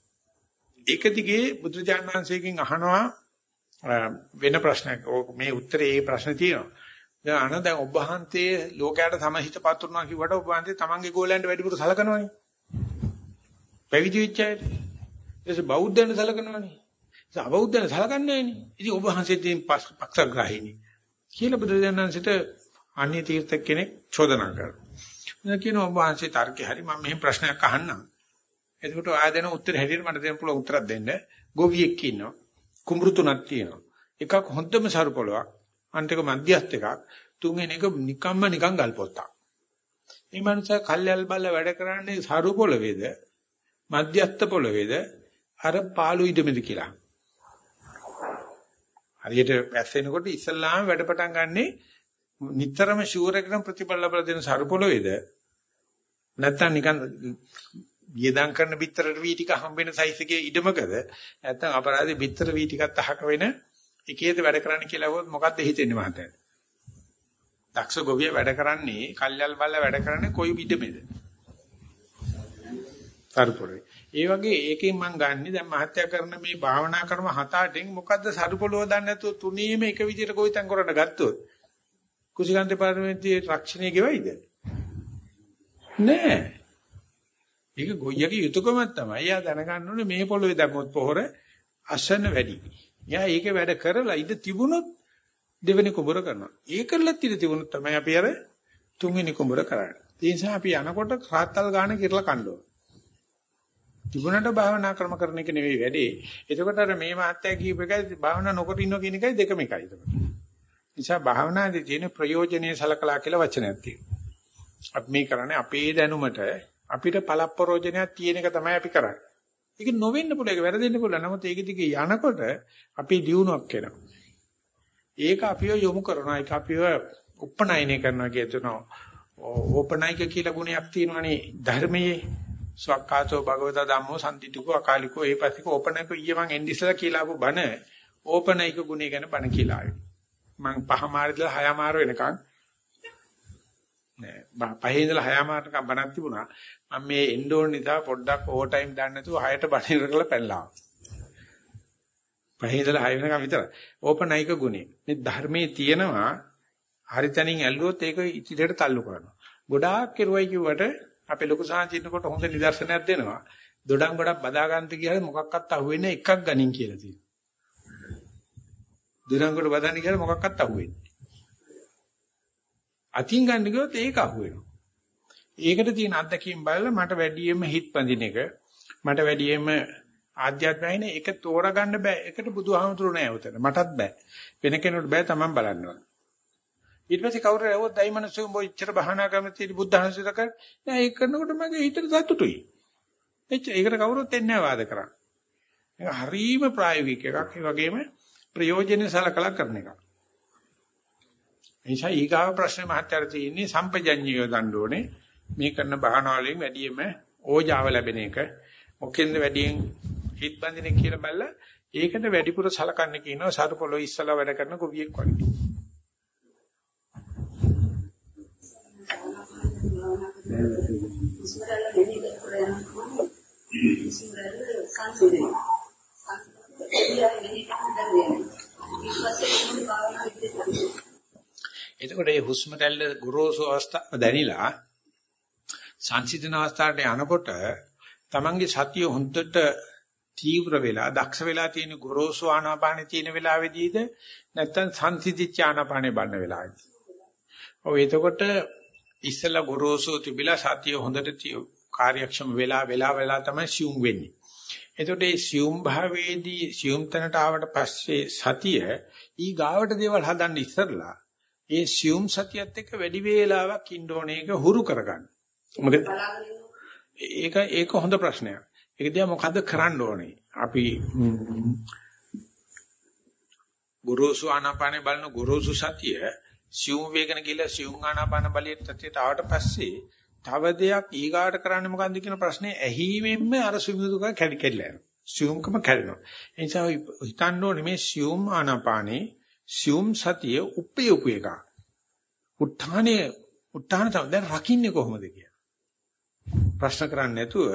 Speaker 1: ඒක දිගේ බුදුජාණන් වහන්සේගෙන් අහනවා වෙන ප්‍රශ්නයක්. මේ උත්තරේ ඒ ප්‍රශ්නේ තියෙනවා. දැන් අන දැන් ඔබ වහන්සේ ලෝකයට සමහිත පතුරනවා කිව්වට ඔබ වහන්සේ තමන්ගේ ගෝලයන්ට වැඩිපුර සලකනවනේ. පැවිදි වෙච්ච අයට. ඒක බෞද්ධයන්ට සලකනවනේ. ඒක අබෞද්ධයන්ට සලකන්නේ නෑනේ. ඉතින් ඔබ වහන්සේ තියෙන පක්ෂග්‍රාහීනි. කියලා බුදුරජාණන්සිට අන්‍ය තීර්ථ කෙනෙක් චෝදනා කරනවා. මම කියනවා ඔබ වහන්සේ තර්කේ හරි මම මෙහෙම ප්‍රශ්නයක් අහන්නම්. එතකොට ආය දෙන උත්තර හැටියට මට දෙන්න පුළුවන් උත්තරයක් දෙන්න. ගෝවියෙක් ඉන්නවා. කුඹුරු තුනක් තියෙනවා. එකක් හොඳම සරු පොලවක්. අන්තික මධ්‍යස්ථ එකක්. තුන්වෙනි එක නිකම්ම නිකන් ගල් පොත්තක්. මේ මනුස්සයා කල්යල් බල්ල වැඩ කරන්නේ සරු පොළවේද මධ්‍යස්ථ පොළවේද අර පාළු ඉදමෙද කියලා. හරියට වැස්සෙනකොට ඉස්සල්ලාම වැඩ පටන් ගන්නෙ නිතරම ෂුවර් එකකට ප්‍රතිඵල ලබා දෙන සරු පොළවේද නැත්නම් නිකන් වියදම් කරන පිටරට වී ටික හම්බෙන සයිස් එකේ ඉඩමකද නැත්නම් අපරාධේ පිටර වී ටිකත් අහක වෙන එකේද වැඩ කරන්න කියලා වොත් මොකද්ද හිතෙන්නේ මහත්තයා? දක්ෂ ගොවිය වැඩ කරන්නේ කල්යල් බල්ල වැඩ කරන්නේ කොයි ඉඩමේද? සරුපොළේ. ඒ වගේ ඒකෙන් මම ගන්නෙ දැන් මහත්ය කරන මේ භාවනා ක්‍රම හත අටෙන් මොකද්ද සරුපොළව දන්නේ නැතුව තුනීම එක විදිහට කොයිතම් කරන්න ගත්තොත් කුසිකාන්තේ පාර්ලිමේන්තුවේ රක්ෂණය ගෙවයිද? නෑ. ඒක ගොයියගේ යුතුයකමක් තමයි. එයා දැනගන්න ඕනේ මේ පොළවේ දැම්මොත් පොහොර අසන වැඩි. එයා ඒක වැඩ කරලා ඉඳ තිබුණොත් දෙවෙනි කුඹර කරනවා. ඒකලත් ඉඳ තිබුණොත් තමයි අපි අර තුන්වෙනි කුඹර කරන්නේ. ඒ නිසා අපි යනකොට කාත්තල් ගාන කිරලා කන්න ඕන. තිබුණට භාවනා ක්‍රම කරන එක නෙවෙයි වැඩේ. එතකොට අර මේ මාත්‍ය කීප එකයි භාවනා නොකර ඉන්න කියන එකයි දෙකම එකයි. එතකොට. නිසා භාවනාදී තියෙන ප්‍රයෝජනේ සලකලා කියලා වචනයක් තියෙනවා. අපි මේ කරන්නේ අපේ දැනුමට අපිට පළප්‍රෝජනයක් තියෙන එක තමයි අපි කරන්නේ. ඒක නොවෙන්න පුළුවන් ඒක වැරදෙන්න පුළුවන්. නමුත් ඒක දිගේ යනකොට අපි දියුණුවක් වෙනවා. ඒක අපිව යොමු කරනවා. ඒක අපිව උපනයනය කරනවා කියනවා. ඕපනයික කියලා ගුණයක් තියෙනවානේ ධර්මයේ. සක්කාතෝ භගවතා ධම්මෝ සම්තිතිකෝ අකාලිකෝ ඒපතික ඕපනයික ඊයේ මං එන්නේ ඉස්සලා කියලා ආපු බණ ඕපනයික ගුණය ගැන බණ කියලා ආවේ. මං පහමාරදලා හයමාර වෙනකන් නෑ පහේ ඉඳලා හයමාරටකම් බණක් තිබුණා. මම මේ එන්න ඕන නිසා පොඩ්ඩක් ඕවර් ටයිම් දාන්න නැතුව හයට බණ ඉවර කරලා පැනලා ආවා. පහේ ඉඳලා හය වෙනකම් විතර. ඕපනයික ගුණය. මේ ධර්මයේ තියෙනවා හරි තැනින් ඇල්ලුවොත් ඒක ඉදිරියට තල්ලු කරනවා. ගොඩාක් කෙරුවයි කිව්වට අපේ ලොකු සාංචින්නකොට හොඳ නිදර්ශනයක් දෙනවා. දොඩම් ගොඩක් බදා ගන්නත් කියලා මොකක්වත් අහුවෙන්නේ එකක් ගනින් කියලා තියෙනවා. දොඩම් ගොඩ බදාන්න කියලා මොකක්වත් අහුවෙන්නේ. අතින් ගන්න ගියොත් ඒක අහුවෙනවා. ඒකට තියෙන අත්දැකීම් බලලා මට වැඩියෙන්ම හිත පඳින එක මට වැඩියෙන්ම ආධ්‍යාත්මයින එක තෝරගන්න බෑ. ඒකට බුදුහාමුදුරු නෑ උතන. මටත් බෑ. වෙන කෙනෙකුට බෑ Taman බලන්න ඕන. ඊට පස්සේ කවුරු රැවුවත් අයි මිනිස්සු උඹ ඉච්චර බහනා කරන තියෙදි බුද්ධ හංසිත කර නෑ ඒක කරනකොට මගේ හිතට සතුටුයි. එච්ච ඒකට කවුරුත් එන්නේ නෑ වාද කරන්න. ඒක හරීම ප්‍රායෝගික එකක්. ඒ වගේම ප්‍රයෝජන සලකලා කරන එකක්. එනිසා ඊගාව ප්‍රශ්නේ මහත්තයාට තියෙන්නේ සම්පජඤ්ඤය දඬ ඕනේ. මේ කරන බහනා වලින් වැඩියෙන්ම ඕජාව ලැබෙන එක. මොකෙන්ද වැඩියෙන් හිත බඳින කියලා බැලලා ඒකට වැඩිපුර සලකන්න කියනවා සරුපොළො ඉස්සලා වැඩ කරන ගොවියෙක් වගේ.
Speaker 5: ඉස්මරල දෙවි කරලා යනවා. ඉස්මරල සංසිඳේ.
Speaker 1: එතකොට මේ හුස්ම රැල්ල ගොරෝසු අවස්ථාව දැනිලා සංසිඳන අවස්ථාවට යනකොට තමන්ගේ සතිය හොඳට තීව්‍ර වෙලා දක්ෂ වෙලා තියෙන ගොරෝසු ආනාපානෙ තියෙන වෙලාවෙදීද නැත්නම් සංසිඳිච්ච ආනාපානෙ බලන වෙලාවෙදී. ඔව් එතකොට ඉස්සලා ගොරෝසු තිබිලා සතිය හොඳට කාර්යක්ෂම වෙලා වෙලා වෙලා තමයි සියුම් වෙන්නේ. එතකොට මේ සියුම් භාවයේදී සියුම් තැනට ආවට පස්සේ සතිය ඊ ගාවට දේවල් හදන්න ඉස්සරලා ඒ සියුම් සතියත් එක්ක වැඩි වේලාවක් ඉන්න ඕනේ ඒක හුරු කරගන්න. මොකද ඒක ඒක හොඳ ප්‍රශ්නයක්. ඒක දිහා මොකද්ද කරන්න ඕනේ? අපි ගුරුසු ආනාපානේ බලන ගුරුසු සතිය සියුම් වේගන කියලා සියුම් ආනාපාන බලියට තත්ත්වයට ආවට පස්සේ තව දෙයක් ඊගාට කරන්න මොකන්ද කියන ප්‍රශ්නේ ඇහිමෙන්ම අර සුමිදුක කැඩි කැඩිලා යනවා. සියුම්කම කැඩෙනවා. ඒ නිසා හිතන්න ඕනේ මේ සියුම් ආනාපානේ සියුම් සතිය උපේ උපේ එක. උත්හානේ උත්හාන තමයි දැන් රකින්නේ කොහොමද කියලා. ප්‍රශ්න කරන්නේ නැතුව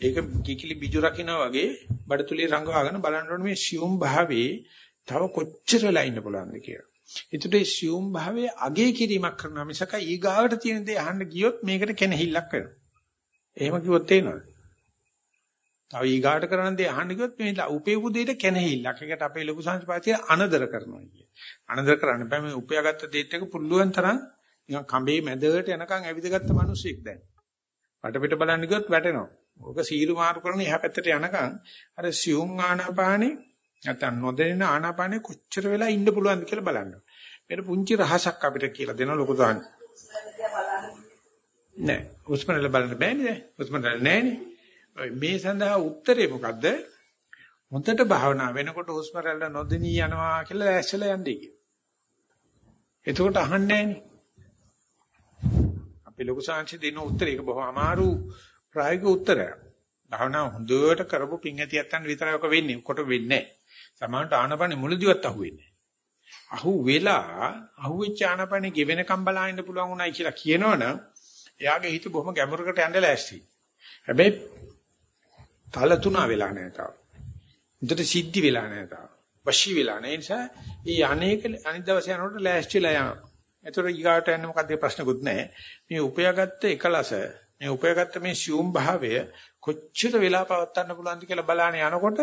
Speaker 1: ඒක කිකිලි බිජු රකින්නා වගේ බඩතුලිය රංගවාගෙන බලන්න ඕනේ මේ සියුම් භාවයේ තව කොච්චර වෙලා ඉන්න පුළුවන්ද කියලා. ඒකට ඒ සියුම් භාවයේ අගේ කිරීමක් කරනවා මිසක ඊගාවට තියෙන දේ අහන්න ගියොත් මේකට කෙනහිල්ලක් වෙනවා. එහෙම කිව්වොත් තේනවද? තව ඊගාට කරන දේ අහන්න ගියොත් මේ උපේපු දෙයට කෙනෙහිල්ලක්. ඒකට අපේ ලොකු සංස්පාතිය අනදර කරනවා කිය. අනදර කරන්න බෑ මේ උපයාගත්ත දේත් එක පුළුවන් තරම් නිකන් කඹේ මැදට යනකම් ඇවිදගත්ත මිනිස්සෙක් දැන්. වටපිට බලන්න ගියොත් වැටෙනවා. ඕක සීරු මාරු කරන එහා පැත්තට යනකම් අර සියුම් ආනාපානේ නැත්නම් නොදැනෙන ආනාපානේ කොච්චර වෙලා ඉන්න පුළුවන්ද කියලා බලන්න. මේක පුංචි රහසක් අපිට කියලා දෙන ලොකු දාන්න. නෑ. උස්මනල බලන්න බෑනේ දැන්. උස්මනල නෑනේ. මේ සඳහා උත්තරේ මොකද්ද? හොඳට භාවනා වෙනකොට හුස්ම රැල්ල නොදෙනී යනවා කියලා ඇස්සලා යන්නේ කියන. එතකොට අහන්නේ නෑනේ. අපි ලොකු සංසි දෙන උත්තරේ ඒක බොහොම අමාරු ප්‍රායෝගික උත්තරයක්. භාවනා හොඳට කරපු පිං ඇතියත් ගන්න විතරයි ඔක වෙන්නේ. කොට වෙන්නේ නෑ. සමහරට ආනපනෙ මුලදිවත් අහුවෙන්නේ නෑ. අහු වෙලා අහුවෙච්ච ආනපනෙ ගෙවෙනකම් බලහින්න පුළුවන් උනායි කියලා කියනවනම් එයාගේ හිත බොහොම ගැඹුරකට යන්න ලෑස්ති. හැබැයි තල තුනා වෙලා නැහැ තාම. උන්ට සිද්ධි වෙලා නැහැ තාම. වශී වෙලා නැහැ. ඒ නිසා මේ අනේක අනිත් දවසේ යනකොට ලෑස්තිලා යනවා. ඒතර ඊගාට යන්නේ මොකද්ද ප්‍රශ්නකුත් නැහැ. මේ උපයාගත්ත එකලස මේ උපයාගත්ත මේ සියුම් භාවය කොච්චර වෙලා පවත්වන්න පුළුවන්ද කියලා බලන්න යනකොට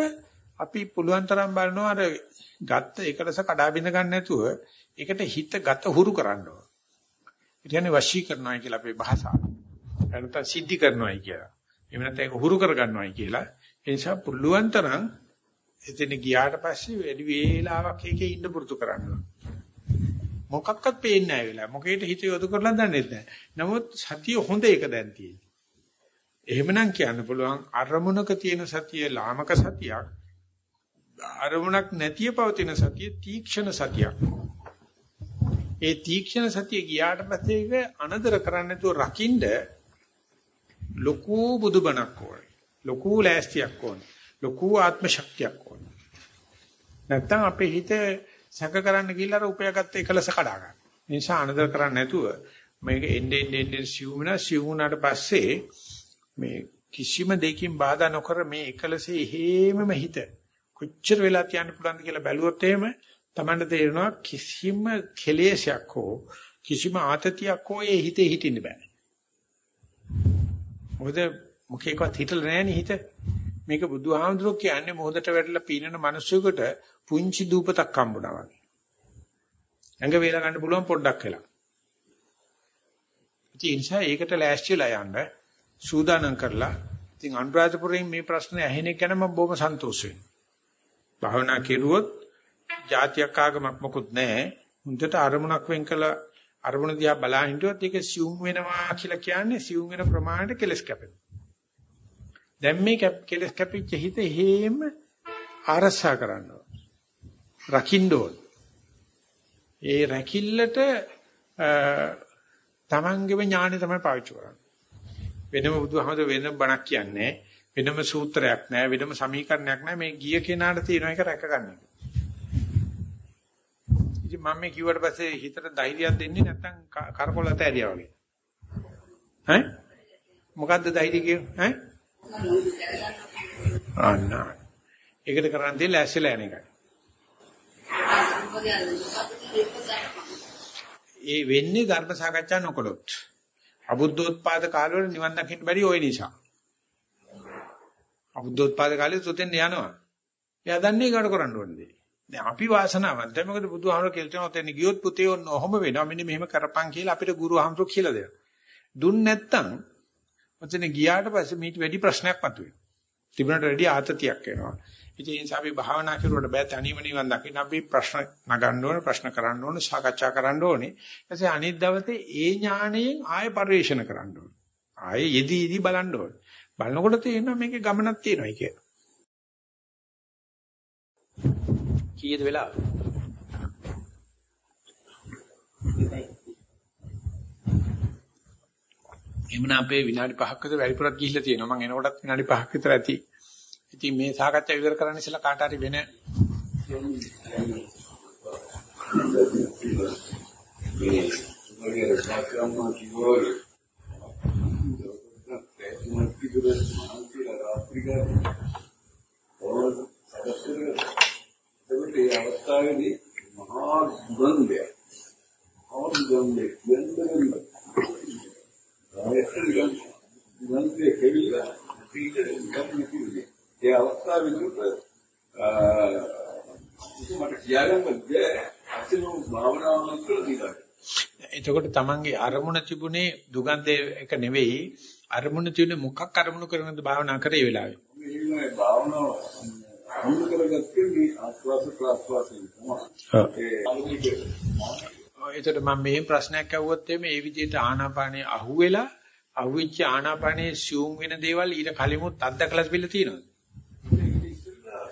Speaker 1: අපි පුළුවන් තරම් බලනවා අර ගත්ත එකලස කඩා බිඳ ගන්න නැතුව ඒකට හිත ගත හුරු කරන්න ඕන. ඒ කියන්නේ වශී කරනවා කියලා අපේ භාෂාව. එනත සිද්ධි කරනවායි කියලා. එහෙම නැත්නම් ඒක හුරු කරගන්නවයි කියලා. ඒ නිසා පුළුවන් තරම් එතන ගියාට පස්සේ වැඩි වේලාවක් ඒකේ ඉන්න පුරුදු කරන්න මොකක්වත් පේන්නේ නැහැ වෙලාව. මොකේට හිත යොදු කරලා දන්නේ නැහැ. නමුත් සතිය හොඳ එක දැන් තියෙන්නේ. එහෙමනම් කියන්න පුළුවන් අරමුණක තියෙන සතිය ලාමක සතියක්. අරමුණක් නැතිව පවතින සතිය තීක්ෂණ සතියක්. ඒ තීක්ෂණ සතිය ගියාට පස්සේ ඒක අනදර කරන්නේ නැතුව රකින්න ලොකු බුදුබණක් ඕනේ. ලොකු ලෑස්තියක් ඕනේ. ලොකු ආත්ම ශක්තියක් ඕනේ. නැත්තම් අපේ හිත සැක කරන්න ගිහිල්ලා අර උපයාගත්ත එකලස කඩා ගන්න. ඒ නිසා අනදර කරන්නේ නැතුව මේක එන්නේ එන්නේ සිවුමන සිවුනාට පස්සේ මේ කිසිම දෙයකින් බාධා නොකර මේ එකලසේ හේමම හිත කොච්චර වෙලා තියන්න පුළුවන්ද කියලා බැලුවොත් එහෙම Tamanට තේරෙනවා කිසිම කෙලෙසයක් හෝ කිසිම ආතතියක් හෝ ඒ හිතේ හිටින්න බෑ. මොකද මොකේකවත් හිතලා නැහෙනි හිත. මේක බුදුහාමුදුරුවෝ කියන්නේ මොහොතට වැටලා පීනන මිනිස්සුෙකුට පුංචි දූපතක් හම්බුණා වගේ. ඇඟ වේලා ගන්න පුළුවන් පොඩ්ඩක් වෙලා. ඉතින් ඒ නිසා ඒකට ලෑස්තිලා යන්න සූදානම් කරලා ඉතින් අනුරාධපුරයෙන් මේ ප්‍රශ්නේ ඇහෙන එක ගැන මම බොහොම සන්තෝෂ වෙනවා. භාවනා කෙරුවොත් જાතියක් ආගමක් මොකුත් නැහැ. හුඳට අරමුණක් වෙන් කළා අරමුණ දිහා බලා හිටියොත් ඒක සියුම් වෙනවා කියලා කියන්නේ සියුම් වෙන ප්‍රමාණයට කෙලස් කැපෙනවා. දැන් මේ කෙලස් කැපිච්ච හිත හේම ආරසා කරනවා. රකින්න ඕන. ඒ රැකිල්ලට තමන්ගේම ඥාණය තමයි පාවිච්චි කරන්නේ. වෙනම බුදුහමද වෙන බණක් කියන්නේ වෙනම සූත්‍රයක් නැහැ වෙනම සමීකරණයක් නැහැ මේ ගිය කෙනාට තියෙන එක රැක ගන්න එක. ඉතින් මම මේ කිව්වට පස්සේ හිතට ධෛර්යයක් දෙන්නේ නැත්නම් කරකොලත ඇරියා වගේ. ඈ? මොකද්ද ධෛර්යය කියන්නේ? ඈ? අන්න. ඒකට කරන්න දෙන්නේ ලෑස්තිලා යන එකයි. ඒ වෙන්නේ ධර්ම සාකච්ඡා නොකළොත්. අබුද්ධෝත්පාද කාලවල නිවන් දකින්න බැරි ওই නිසා. අබුද්ධෝත්පාද කාලේ සුතෙන් යනවා. එයා දන්නේ කාට කරන්න ඕනේ. දැන් අපි වාසනාවන්තයි මොකද බුදුහාමර කියලා තියෙනවා තෙන් ගියොත් පුතේ ඔන්න ඔහොම වෙනවා මෙන්න මෙහෙම කරපන් කියලා අපිට ගුරුහාමර කියලා දෙනවා. දුන්න නැත්තම් ඔතන ගියාට පස්සේ මීට වැඩි ප්‍රශ්නයක් මතුවේ. තිබුණට වැඩි ආතතියක් එනවා. ඉතින් ඒ නිසා අපි භාවනා කරුවට බෑ තනියම නිවන් දකින්න අපි ප්‍රශ්න නගන්න ඕනේ ප්‍රශ්න කරන්න ඕනේ සාකච්ඡා කරන්න ඕනේ. ඊටසේ අනිත් දවසේ ඒ ඥාණයෙන් ආයෙ පරිශන කරන්න ඕනේ. ආයෙ යෙදී යෙදී බලන්න ඕනේ. බලනකොට තේරෙනවා මේකේ ගමනක් තියෙනවා කියලා. කීයද වෙලාව? එමුණ අපේ විනාඩි 5ක විතර වැඩිපුරක් ගිහිල්ලා තියෙනවා. මම එනකොටත් විනාඩි 5ක විතර ඇති. ඉතින් මේ සාකච්ඡා ඉවර කරන්න ඉස්සලා කාට හරි වෙන
Speaker 2: මේ මගේ සාකම්මා කිව්වොත් මම කිව්වේ මානසික රාත්‍රිකා ඕන සදස්තර ඒ අවස්ථාවේදී මහා දුරන්දය ආදුගම්ලේ යන්දරම ආයතන ගම් දුරන්දේ කෙවිලා පීතර ගම් කිව්වේ ඒ අවස්ථාවේදී මට කියාගන්න බැහැ අසිනු භාවනාවක් කරලා තියෙනවා
Speaker 1: එතකොට තමන්ගේ අරමුණ තිබුණේ දුගන්ධය එක නෙවෙයි අරමුණ තිබුණේ මොකක් අරමුණු කරනද භාවනා කරේ වෙලාවේ.
Speaker 2: මේ භාවනාව අනුු කරගත්තේ මේ ආස්වාස ප්‍රාස්වාසයෙන් තමයි. ඒ
Speaker 1: එතකොට මම මේ ප්‍රශ්නයක් අහුවොත් එimhe මේ විදිහට ආනාපානේ අහුවෙලා අහුවෙච්ච ආනාපානේ සියුම් වෙන දේවල් ඊට කලිමුත් අත්දකලා තිබිලා තියෙනවද?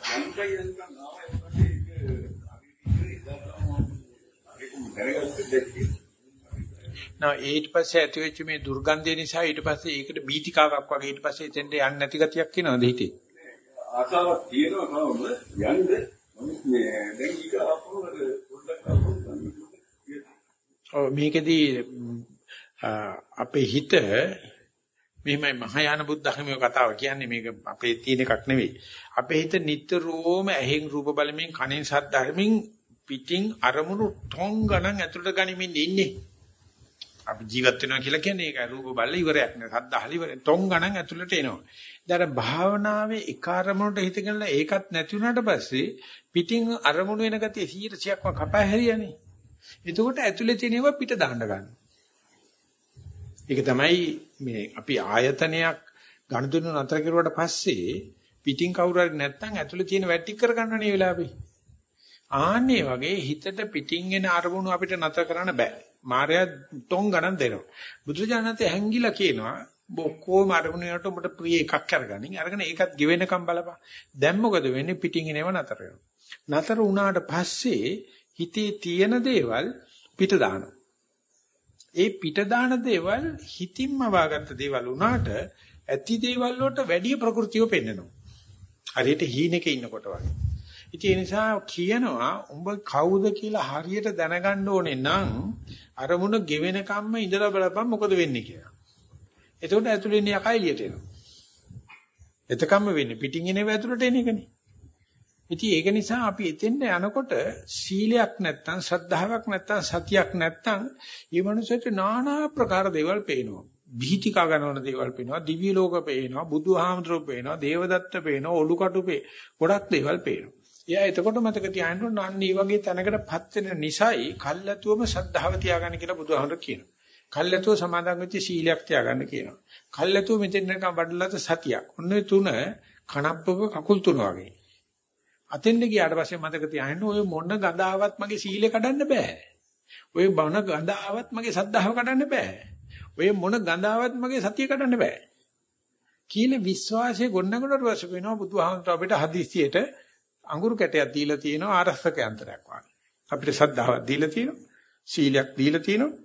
Speaker 1: නෝ ඊට පස්සේ ඇති වෙච්ච මේ දුර්ගන්ධය නිසා ඊට පස්සේ ඒකට බීතිකාවක් වගේ ඊට පස්සේ එතෙන්ට යන්නේ නැති ගතියක් එනවද හිතේ?
Speaker 2: ආසාවක් තියෙනවා කවම යන්න නමුත් මේ දැන් ඊක අපුරට පොඩ්ඩක්
Speaker 1: මේකෙදී අපේ හිත මෙහිමයි මහායාන බුද්ධ ධර්මයේ කතාව කියන්නේ මේක අපේ තියෙන එකක් නෙවෙයි. අපේ හිත නිතරම ඇහෙන් රූප බලමින් කනෙන් ශබ්ද ධර්මින් පිටින් අරමුණු ටොං ගණන් ඇතුළට ගනිමින් ඉන්නේ. අපි ජීවත් වෙනවා කියලා කියන්නේ ඒක රූප බල්ල ඉවරයක් නෑ. සද්ද අහල ඉවරයි. ටොං ගණන් ඇතුළට එනවා. දැන් භාවනාවේ එක අරමුණට හිත ගන්නලා ඒකත් නැති වුණාට පස්සේ පිටින් අරමුණු වෙන ගතිය 100%ක්ම කපා හැරියනේ. එතකොට ඇතුලේ තියෙනවා පිට දාන්න ගන්න. ඒක තමයි මේ අපි ආයතනයක් ගණදුන නතර කරුවාට පස්සේ පිටින් කවුරු හරි නැත්නම් ඇතුලේ තියෙන වැටි කර ගන්නනේ වෙලාවේ. ආන්නේ වගේ හිතට පිටින් එන අරමුණු අපිට නතර කරන්න බෑ. මායя ටොං ගණන් දෙනවා. බුදුරජාණන්තේ හැංගිලා කියනවා ඔක්කොම අරමුණු වලට උඹට ප්‍රිය එකක් අරගනින්. අරගෙන ඒකත් ගෙවෙනකම් බලපන්. දැන් මොකද වෙන්නේ පිටින් එනව නතර වෙනවා. නතර වුණාට පස්සේ හිතේ තියෙන දේවල් පිට දානවා. ඒ පිට දාන දේවල් හිතින්ම වාගත්ත දේවල් වුණාට ඇති දේවල් වලට වැඩි ප්‍රകൃතිය පෙන්නනවා. හරියට හීනෙක ඉන්නකොට වගේ. ඉතින් ඒ නිසා කියනවා උඹ කවුද කියලා හරියට දැනගන්න ඕනේ නම් අරමුණ ගෙවෙන කම්ම ඉඳලා බලපන් මොකද වෙන්නේ කියලා. එතකොට ඇතුළේ ඉන්න යකා එළියට එනවා. එතකම්ම වෙන්නේ පිටින් එනව ඇතුළට එන එකනේ. ඉතින් ඒක නිසා අපි එතෙන්ට යනකොට සීලයක් නැත්තම් ශ්‍රද්ධාවක් නැත්තම් සතියක් නැත්තම් මේ මනුස්සයට নানা ප්‍රකාර දේවල් පේනවා. බීතිකා ගන්නවන දේවල් පේනවා, දිව්‍ය ලෝක පේනවා, බුදුහාමුදුරුවෝ පේනවා, දේවදත්ත පේනවා, ඔලුකටු පේ. ගොඩක් දේවල් පේනවා. එයා එතකොට මතක තියාගන්න ඕන අන්න මේ වගේ තැනකටපත් වෙන නිසයි කල්ැතුවම ශ්‍රද්ධාව තියාගන්න කියලා බුදුහාමුදුරුවෝ කියනවා. කල්ැතුව සමාදන් වෙච්ච සීලයක් තියාගන්න කියනවා. කල්ැතුව මෙතෙන් නිකන් වඩලත සතියක්. ඔන්න තුන කණප්පක කකුල් තුන වගේ. අතෙන්ද ගියාට පස්සේ මතක තියාගන්න ඔය මොන ගඳාවත් මගේ සීලය කඩන්න බෑ. ඔය බන ගඳාවත් මගේ සද්ධාව කඩන්න බෑ. ඔය මොන ගඳාවත් මගේ සතිය කඩන්න බෑ. කියන විශ්වාසය ගොඩනගනට පස්සේ වෙනවා බුදුහාමුදුර අපිට හදිස්සියට අඟුරු කැටයක් දීලා තියෙනවා ආරස්සක යන්ත්‍රයක් වගේ. අපිට සද්ධාවක් දීලා තියෙනවා. සීලයක් දීලා තියෙනවා.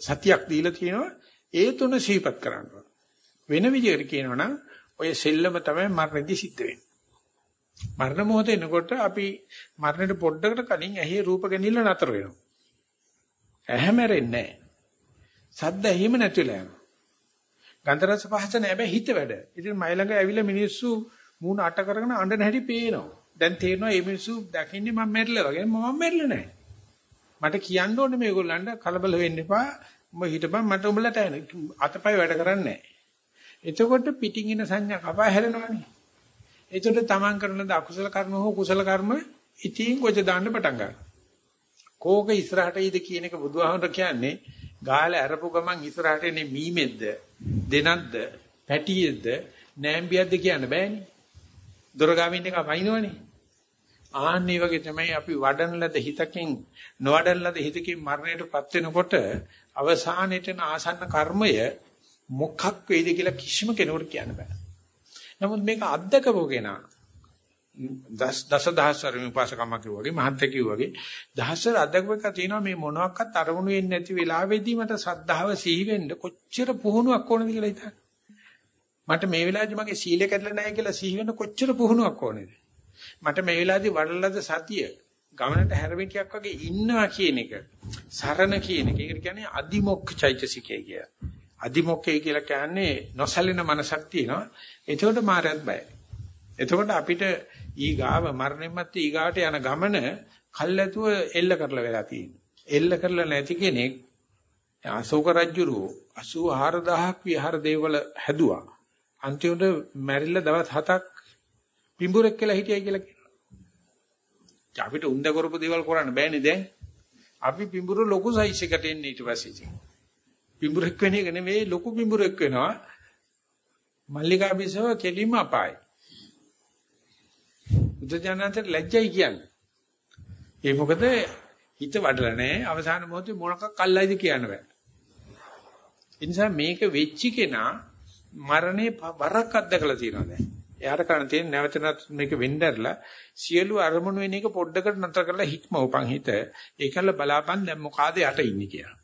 Speaker 1: සතියක් දීලා තියෙනවා. ඒ තුන සීපත් කරන්න වෙන විදිහට කියනවනම් ඔය සෙල්ලම තමයි මරණදී සිද්ධ වෙන්නේ. මරණ මොහොත එනකොට අපි මරණයට පොඩ්ඩකට කලින් ඇහි රූප ගැනීම නතර වෙනවා. ඇහැ මැරෙන්නේ නැහැ. සද්ද ඇහිම නැතිලා යනවා. ගන්ධ රස පහස නැහැ හැබැයි හිත වැඩ. ඉතින් මයි ළඟ ඇවිල්ලා මිනිස්සු මූණ අට කරගෙන අඬන හැටි පේනවා. දැන් තේරෙනවා මේ මිනිස්සු දකින්නේ මම මැරිලා වගේ මම මැරිලා නැහැ. මට කියන්න ඕනේ මේගොල්ලන්ට කලබල වෙන්න එපා. උඹ හිටපන් මට උඹලට අතපය වැඩ කරන්නේ නැහැ. එතකොට පිටින් ඉන සංඥා කපා හැරෙනවනේ. එතකොට තමන් කරන ද අකුසල කර්ම හෝ කුසල කර්ම ඉතින් කොච්ච දාන්න පටන් ගන්නවා. කෝක ඉස්සරහට ඊද කියන එක බුදුහාමර කියන්නේ ගාල ඇරපු ගමන් ඉස්සරහට එන්නේ මීමෙද්ද දෙනක්ද පැටියෙද්ද නෑම්බියක්ද කියන්න බෑනේ. දොරගාමින් එක වයින්නවනේ. ආන්නේ වගේ තමයි අපි වඩන ලද හිතකින් නොවඩන ලද හිතකින් මරණයටපත් වෙනකොට අවසානයේට ආසන්න කර්මය මොකක් වේද කියලා කිසිම කෙනෙකුට කියන්න බෑ. නමුත් මේක අත්දකපු කෙනා දස දසදහස්වර විපාසකම කිව්වගේ මහත්ය කිව්වගේ දහස්වර අත්දකපක තියෙනවා මේ මොනවාක්වත් අරමුණු වෙන්නේ නැති වෙලාවෙදී මට සද්ධාව සිහි වෙන්න කොච්චර පුහුණුවක් ඕනද කියලා හිතන්න. මට මේ වෙලාවේදී මගේ සීලය කැඩලා නැහැ කියලා සිහි වෙන කොච්චර පුහුණුවක් ඕනේද? මට මේ වෙලාවේදී වඩලද සතිය ගමනට හැරමිටියක් වගේ ඉන්නවා කියන එක සරණ කියන එක. ඒකට කියන්නේ අදිමොක්ඛ චෛතසිකය කියලා. අදිමොක්ඛය කියලා කියන්නේ නොසැලෙන මනසක් තියෙනවා. එතකොට මායත් බයයි. එතකොට අපිට ඊගාව මරණයන් මැත්තේ ඊගාට යන ගමන කල්ැතුව එල්ල කරලා වෙලා තියෙනවා. එල්ල කරලා නැති කෙනෙක් අශෝක රජුරෝ 84000ක් විහාර දේවල හැදුවා. අන්තිමට මැරිලා දවස් 7ක් පිඹුරෙක් කියලා හිටියයි කියලා කියනවා. අපිට උන්ද කරපු දේවල් කරන්න බෑනේ දැන්. අපි පිඹුර ලොකු සයිස් එකට එන්නේ ඊට පස්සේ. පිඹුරෙක් වෙන එක නෙමෙයි ලොකු පිඹුරෙක් වෙනවා. මල්ලිකා බිසව කෙලින්ම අපායි. බුදුජානන්තට ලැජ්ජයි කියන්නේ. ඒ මොකද හිත වඩලා නැහැ අවසාන මොහොතේ මොනකක් අල්ලයිද කියන්න බෑ. ඒ නිසා මේක වෙච්ච කෙනා මරණේ වරක් අත්දකලා තියෙනවා දැන්. එයාට කරන්න තියෙන නැවත නැවත මේක වෙnderලා සියලු අරමුණු වෙන එක පොඩ්ඩකට නතර කරලා හික්මවපන් හිත. ඒකල බලාපන් දැන් මොකාද යට ඉන්නේ කියලා.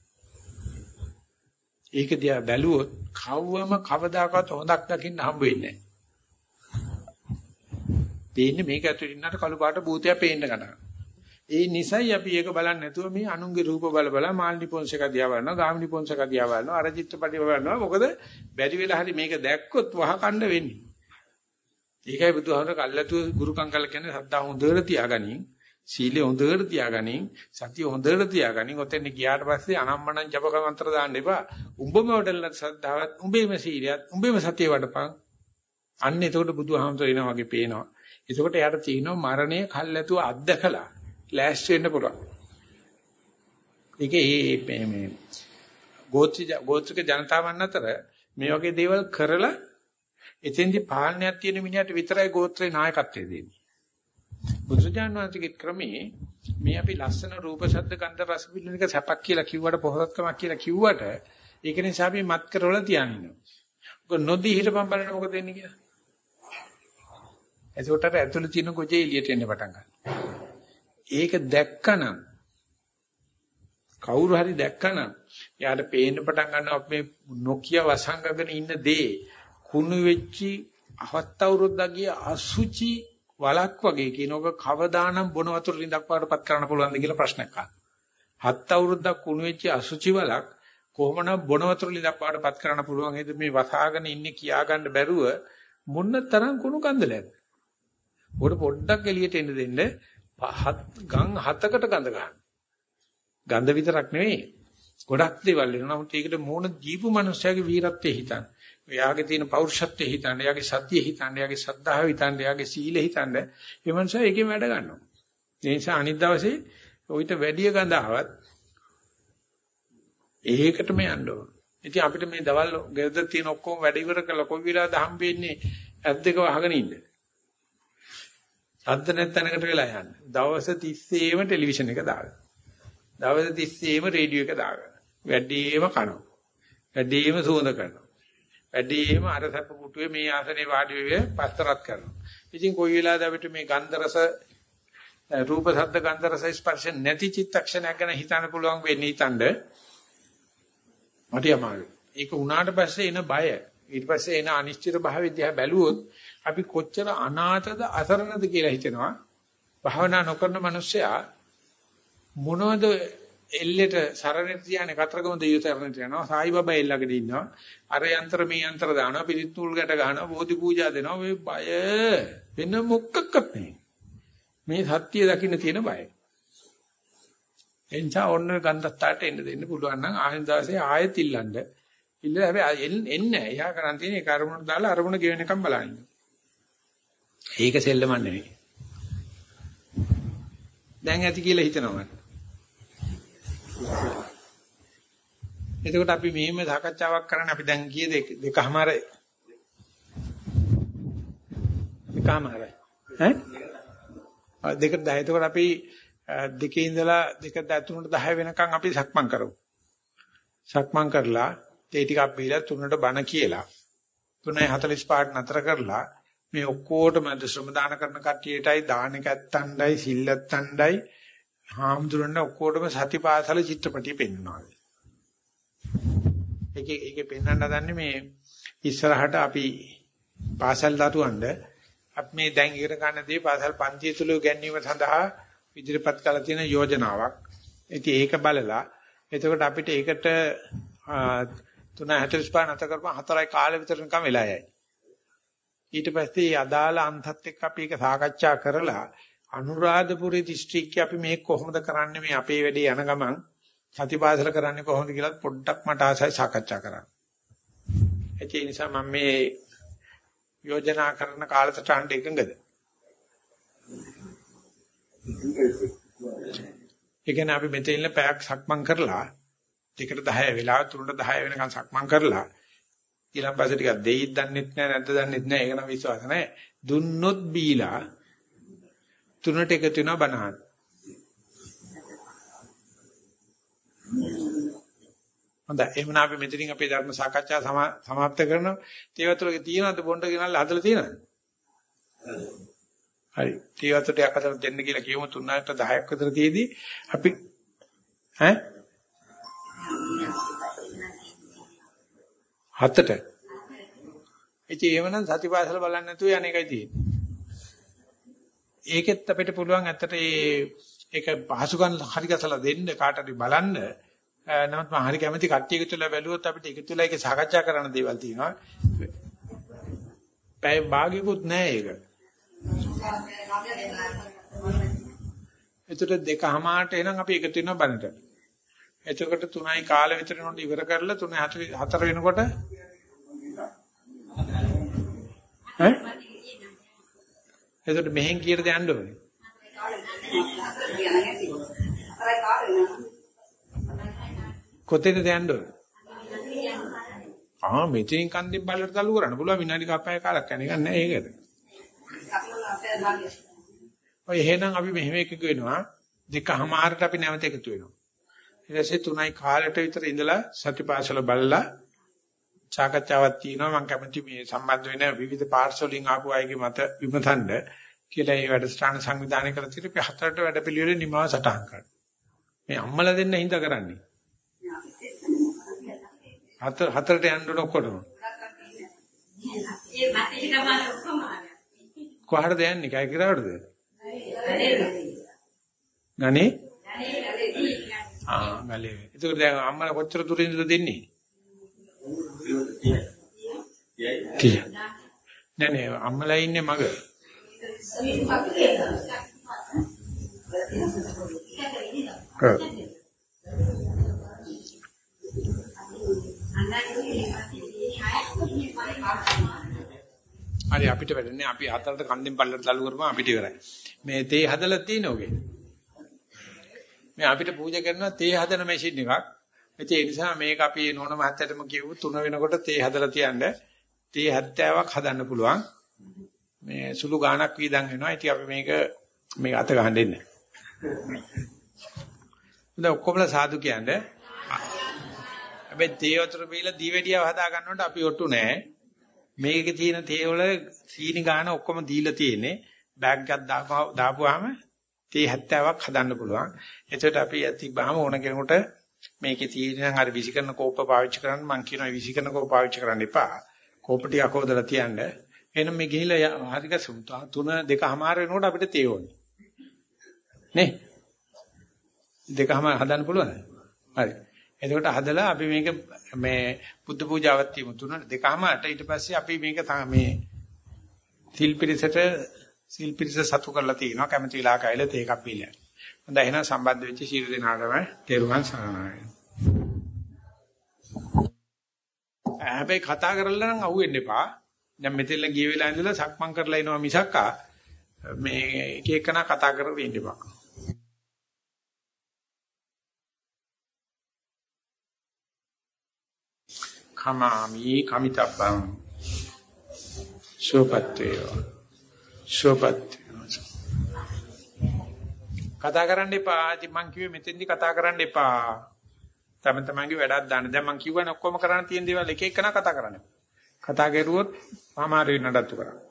Speaker 1: ඒක දිහා බැලුවොත් කවවම කවදාකවත් හොඳක් දකින්න හම්බ වෙන්නේ නැහැ. පේන්නේ මේක ඇතුළේ ඉන්නට කළු පාට භූතය පේන්න ගන්නවා. ඒ නිසයි අපි ඒක බලන්නේ නැතුව මේ අනුන්ගේ රූප බල බල මාල්නි පොන්සේක දිහා බලනවා, ගාමිනි පොන්සේක දිහා බලනවා, අර චිත්‍රපටි බලනවා. මොකද බැරි වෙලා හරි මේක දැක්කොත් වහකණ්ඩ වෙන්නේ. ඒකයි බුදුහාමර කල්ලාතු ගුරුකම් කළ කියන්නේ සද්දා හොඳට තියාගනින්, සීලය හොඳට තියාගනින්, සතිය හොඳට තියාගනින්. ඔතෙන් ගියාට පස්සේ අනම්මනම් ජපකම් අන්තර දාන්න එපා. උඹම වඩල සද්ධාවත්, උඹේම සීලියත්, උඹේම සතිය වඩපන්. අන්න එතකොට බුදුහාමර එනවා වගේ පේනවා. එතකොට එයාට තියෙනවා මරණය කල්ැතුව අත්දකලා ලෑස්ති වෙන්න පුළුවන්. ඒකේ මේ මේ ගෝත්‍රික ගෝත්‍රික ජනතාවන් අතර මේ වගේ දේවල් කරලා එතෙන්දි පාලනයක් තියෙන මිනිහට විතරයි ගෝත්‍රේ නායකත්වය දෙන්නේ. බුදුජානක වහන්සේගේ ක්‍රමේ මේ අපි ලස්සන රූප ශබ්ද ගන්ධ රස පිළිනික සැපක් කියලා කිව්වට පොහොසත්කමක් කියලා කිව්වට ඒක නිසා අපි මත් කරවල තියන්නේ. ඔක නොදී හිටපම් බලන්න මොකද වෙන්නේ කියලා. එතකොට අර ඇතුළේ තියෙන ගොජේ එළියට එන්න පටන් ගන්නවා. ඒක දැක්කනම් කවුරු හරි දැක්කනම් එයාට පේන්න පටන් ගන්නවා අපි මේ නොකිය වසංගගෙන ඉන්න දේ කුණු වෙච්චි හත් අවුරුද්දක් ගිය අසුචි වලක් වගේ කියනක කවදානම් බොන වතුර රින්දක් පාටපත් කරන්න පුළුවන්ද කියලා ප්‍රශ්නයක් අහනවා. හත් අවුරුද්දක් කුණු වෙච්ච අසුචි වලක් කොහොමනම් බොන වතුර රින්දක් පාටපත් කරන්න පුළුවන් හේතු මේ වසාගෙන ඉන්නේ කියා ගන්න බැරුව මොන්න තරම් කුණු කන්දලයක්ද? උඩ පොඩ්ඩක් එළියට එන්න දෙන්න හත් ගම් හතකට ගඳ ගන්න. ගඳ විතරක් නෙවෙයි. ගොඩක් දේවල් වෙනවා. නමුත් ඒකට මූණ දීපු මනුස්සයාගේ වීරත්වයේ හිතන්න. එයාගේ තියෙන පෞරුෂත්වයේ හිතන්න, එයාගේ සතියේ හිතන්න, එයාගේ සද්ධාව හිතන්න, එයාගේ සීලෙ හිතන්න. මේ මනුස්සයා ඒකෙන් වැඩ ගන්නවා. ඒ නිසා අනිත් දවසේ ඔయిత වැඩි ගඳ ආවත් ඒකටම යන්න ඕන. ඉතින් අපිට මේ දවල් ගෙදර තියෙන ඔක්කොම වැඩ ඉවර කරලා කොයි වෙලාවද හම්බෙන්නේ ඇත් දෙක වහගෙන ඉන්න. සද්ද නැත්නම්කට වෙලා යන්නේ. දවස් 30ෙම ටෙලිවිෂන් එක දාගන්න. දවස් 30ෙම රේඩියෝ එක දාගන්න. වැඩිම කනවා. වැඩිම සුවඳ කරනවා. වැඩිම අර සැප පුටුවේ මේ ආසනේ වාඩි වෙවේ පස්තරත් කරනවා. ඉතින් කොයි වෙලාවද අපිට මේ ගන්ධ රස රූප ශබ්ද ගන්ධ රස ස්පර්ශ නැති චිත්තක්ෂණයක් ගැන හිතන්න පුළුවන් වෙන්නේ හිතනද මට යමාරු. ඒක උනාට පස්සේ එන බය ඊට පස්සේ එන අනිශ්චිත භාවය දිහා බැලුවොත් අපි කොච්චර අනාථද අසරණද කියලා හිතෙනවා. භාවනා නොකරන මිනිස්සයා මොනවද එල්ලෙට සරණට තියන්නේ කතරගම දෙවියෝ සරණට යනවා. සායි බබා එල්ලකට ඉන්නවා. අර යන්ත්‍ර මේ යන්ත්‍ර දානවා. පිළිත් නූල් ගැට ගන්නවා. බෝධි පූජා දෙනවා. මේ බය වෙන මොකක්වත් නැහැ. මේ සත්‍ය දකින්න තියෙන බය. එනිසා ඔන්න ගන්ධත්තාට එන්න දෙන්න පුළුවන් නම් ආයෙත් දවසේ ආයෙත් ඉල්ලන්න. ඉල්ල හැබැයි එන්නේ. එයා කරන් තියෙන ඒ කර්මණු දාලා අරමුණ ගෙවෙන එකම බලන්න. ඒක සෙල්ලම නෙවෙයි. දැන් ඇති කියලා හිතනවා. එතකොට අපි මෙහෙම සාකච්ඡාවක් කරන්න අපි දැන් ගියේ දෙක දෙකමාර දෙකමාර ඈ? දෙක 10 එතකොට අපි දෙකේ ඉඳලා දෙක 3ට 10 වෙනකන් අපි සක්මන් කරමු. සක්මන් කරලා ඒ ටික අපි බීලා 3ට බණ කියලා. 3:45ට නතර කරලා මේ ඔක්කොටම අද ශ්‍රම දාන කරන කට්ටියටයි දාන එක ඇත්තණ්ඩයි සිල් ඇත්තණ්ඩයි හාමුදුරන්න ඔක්කොටම සතිපාසල චිත්‍රපටිය පෙන්වනවා. ඒකේ ඒකේ පෙන්වන්න හදන්නේ මේ ඉස්සරහට අපි පාසල් දරුවන්ද අපි මේ දැන් ඉගෙන ගන්න දේ පාසල් පන්තිය තුල ගැනීම සඳහා ඉදිරිපත් කළ තියෙන යෝජනාවක්. ඉතින් ඒක බලලා එතකොට අපිට ඒකට 3:45 නැත කරපුවා 4යි කාලෙ විතර නිකන් වෙලා යයි. ඊට පස්සේ අදාළ අන්තත් එක්ක අපි ඒක සාකච්ඡා කරලා අනුරාධපුරේ දිස්ත්‍රික්කේ අපි මේක කොහොමද කරන්නේ මේ අපේ වැඩේ යන ගමන් සතිපාසල කරන්නේ කොහොමද කියලා පොඩ්ඩක් මට ආසයි සාකච්ඡා කරන්න. ඒ නිසා මම මේ යෝජනා කරන කාලසටහනට එකඟද? ඒ කියන්නේ අපි මෙතන ඉන්න පැයක් සක්මන් කරලා දෙකට 10 වෙලාව තුනට 10 වෙනකන් සක්මන් කරලා ඊළඟ පස්සේ ටිකක් දෙයිද දන්නෙත් නැහැ නැද්ද දන්නෙත් නැහැ ඒක නම් විශ්වාස නැහැ දුන්නොත් බීලා තුනට එකතු වෙනවා බනහන් හොඳයි. එහෙනම් අපි මෙතනින් අපේ ධර්ම සාකච්ඡා සමාප්ත කරනවා. තේවතුලගේ තියෙනවද බොණ්ඩ ගෙනල්ලා හදලා තියෙනවද? හරි. තේවතුලට යකදලා දෙන්න කියලා කියමු. 3ට 10ක් විතර තියේදී අපි ඈ? හතට. ඉතින් එවනම් සතිපාසල බලන්න නැතුව යන එකයි තියෙන්නේ. ඒකෙත් අපිට පුළුවන් ඇත්තට ඒ ඒක පහසුකම් හරි ගැසලා දෙන්න කාට හරි බලන්න. නමුත් මම හරි කැමති කට්ටිය එකතුලා බැලුවොත් අපිට එකතුලා ඒක සාකච්ඡා කරන්න දේවල් තියෙනවා. පැය භාගිකුත් නැහැ ඒක. ඒතර දෙකමාරට එනං අපි එකතු වෙනවා බණට. එතකොට 3යි කාලෙ විතර නෝට ඉවර කරලා 3 4 වෙනකොට ඈ එතකොට මෙහෙන් කීයටද යන්න ඕනේ? කොතෙන්ද යන්න ඕනේ? ආ මෙතෙන් කන්දෙන් බල්ලට තල්ලු කරන්න පුළුවන්. විනාඩි කපය කාලක් යන එක නෑ ඒකට ඔය එහෙනම් අපි මෙහෙම එකක වෙනවා. දෙකමාරට අපි නැවත එකතු වෙනවා. ඊට පස්සේ 3යි කාලයට විතර ඉඳලා සතිපාසල බලලා සාකච්ඡාවක් තියෙනවා මම කැමති මේ සම්බන්ධ වෙන විවිධ පාර්ශවලින් ආපු අයගේ මත විමසන්න කියලා ඒ වැඩසටහන සංවිධානය කරලා තියෙන අපි හතරට වැඩ පිළිවෙලේ නිමාව සටහන් කරනවා. මේ අම්මලා දෙන්න හින්දා කරන්නේ. හතර හතරට යන්න ඕන ඔක්කොටම. කොහටද යන්නේ? කයි කරවටද? ගනේ? ආ ගලේ. ඒක දැන් අම්මලා කොච්චර දුරින්ද දෙන්නේ? කීය. නෑ නෑ අම්මලා ඉන්නේ මග. හරි අපිට වැඩන්නේ අපි හතරට කන්දෙන් පල්ලට තල්ලු කරපුවම අපිට ඉවරයි. මේ තේ හදලා තියෙන ඔගේ. මේ අපිට පූජා කරනවා තේ හදන මැෂින් එකක්. ඒ නිසා මේක අපි නෝන මහත්තයටම කියවු තුන වෙනකොට තේ හදලා තියන්න තේ 70ක් හදන්න පුළුවන්. මේ සුළු ගාණක් වීදන් වෙනවා. ඉතින් අපි මේක මේක අත ගහන්න දෙන්නේ. දැන් ඔක්කොමලා සාදු කියන්නේ. හැබැයි තේ වතුර බීලා දීවැඩියව හදා ගන්නකොට අපි ඔට්ටු නෑ. මේකේ තියෙන තේ වල සීනි ගාන ඔක්කොම දීලා තියෙන්නේ. බෑග් එකක් දාපුවාම තේ 70ක් හදන්න පුළුවන්. එතකොට අපි තිබ්බහම ඕන කෙනෙකුට මේකේ තියෙන හරි විසි කරන කෝප්ප පාවිච්චි කරන්න මම කියනවා විසි කරන කෝප්ප පාවිච්චි කරන්න එපා. කෝප්ප ටික අකෝදලා තියන්න. එහෙනම් මේ ගිහිලා හරික තුන දෙකමාර වෙනකොට අපිට තේ ඕනේ. නේ? දෙකම හදන්න පුළුවන්ද? හරි. එතකොට හදලා අපි මේක මේ බුද්ධ පූජාවක් තියමු තුන දෙකමාරට ඊට පස්සේ අපි මේක මේ තිල් පිරිසට සිල් පිරිස සතු කරලා තිනවා කැමති වෙලාවක ඇවිල්ලා තේකක් බීලා. හොඳයි එහෙනම් සම්බන්ධ වෙච්ච සියලු දෙනාටම තෙරුවන් සරණයි. හැබැයි කතා කරලා නම් අහුවෙන්න එපා. දැන් මෙතෙල්ල ගිය වෙලාව ඉඳලා සක්මන් කරලා එනවා මිසක්කා මේ එක එකනා කතා කරගෙන ඉන්න එපා. කමාමි කමිතබ්බං සෝපත්තේ සෝපත් කතා කරන්න එපා. ඉතින් මං කිව්වේ මෙතෙන්දි කතා කරන්න එපා. තම තමන්ගේ වැඩක් දාන්න. දැන් මං කිව්වනේ ඔක්කොම කරන්න තියෙන දේවල් එක එකනා කතා කරන්න. කතා කරුවොත් අමාරුයි නඩත්තු කරන්න.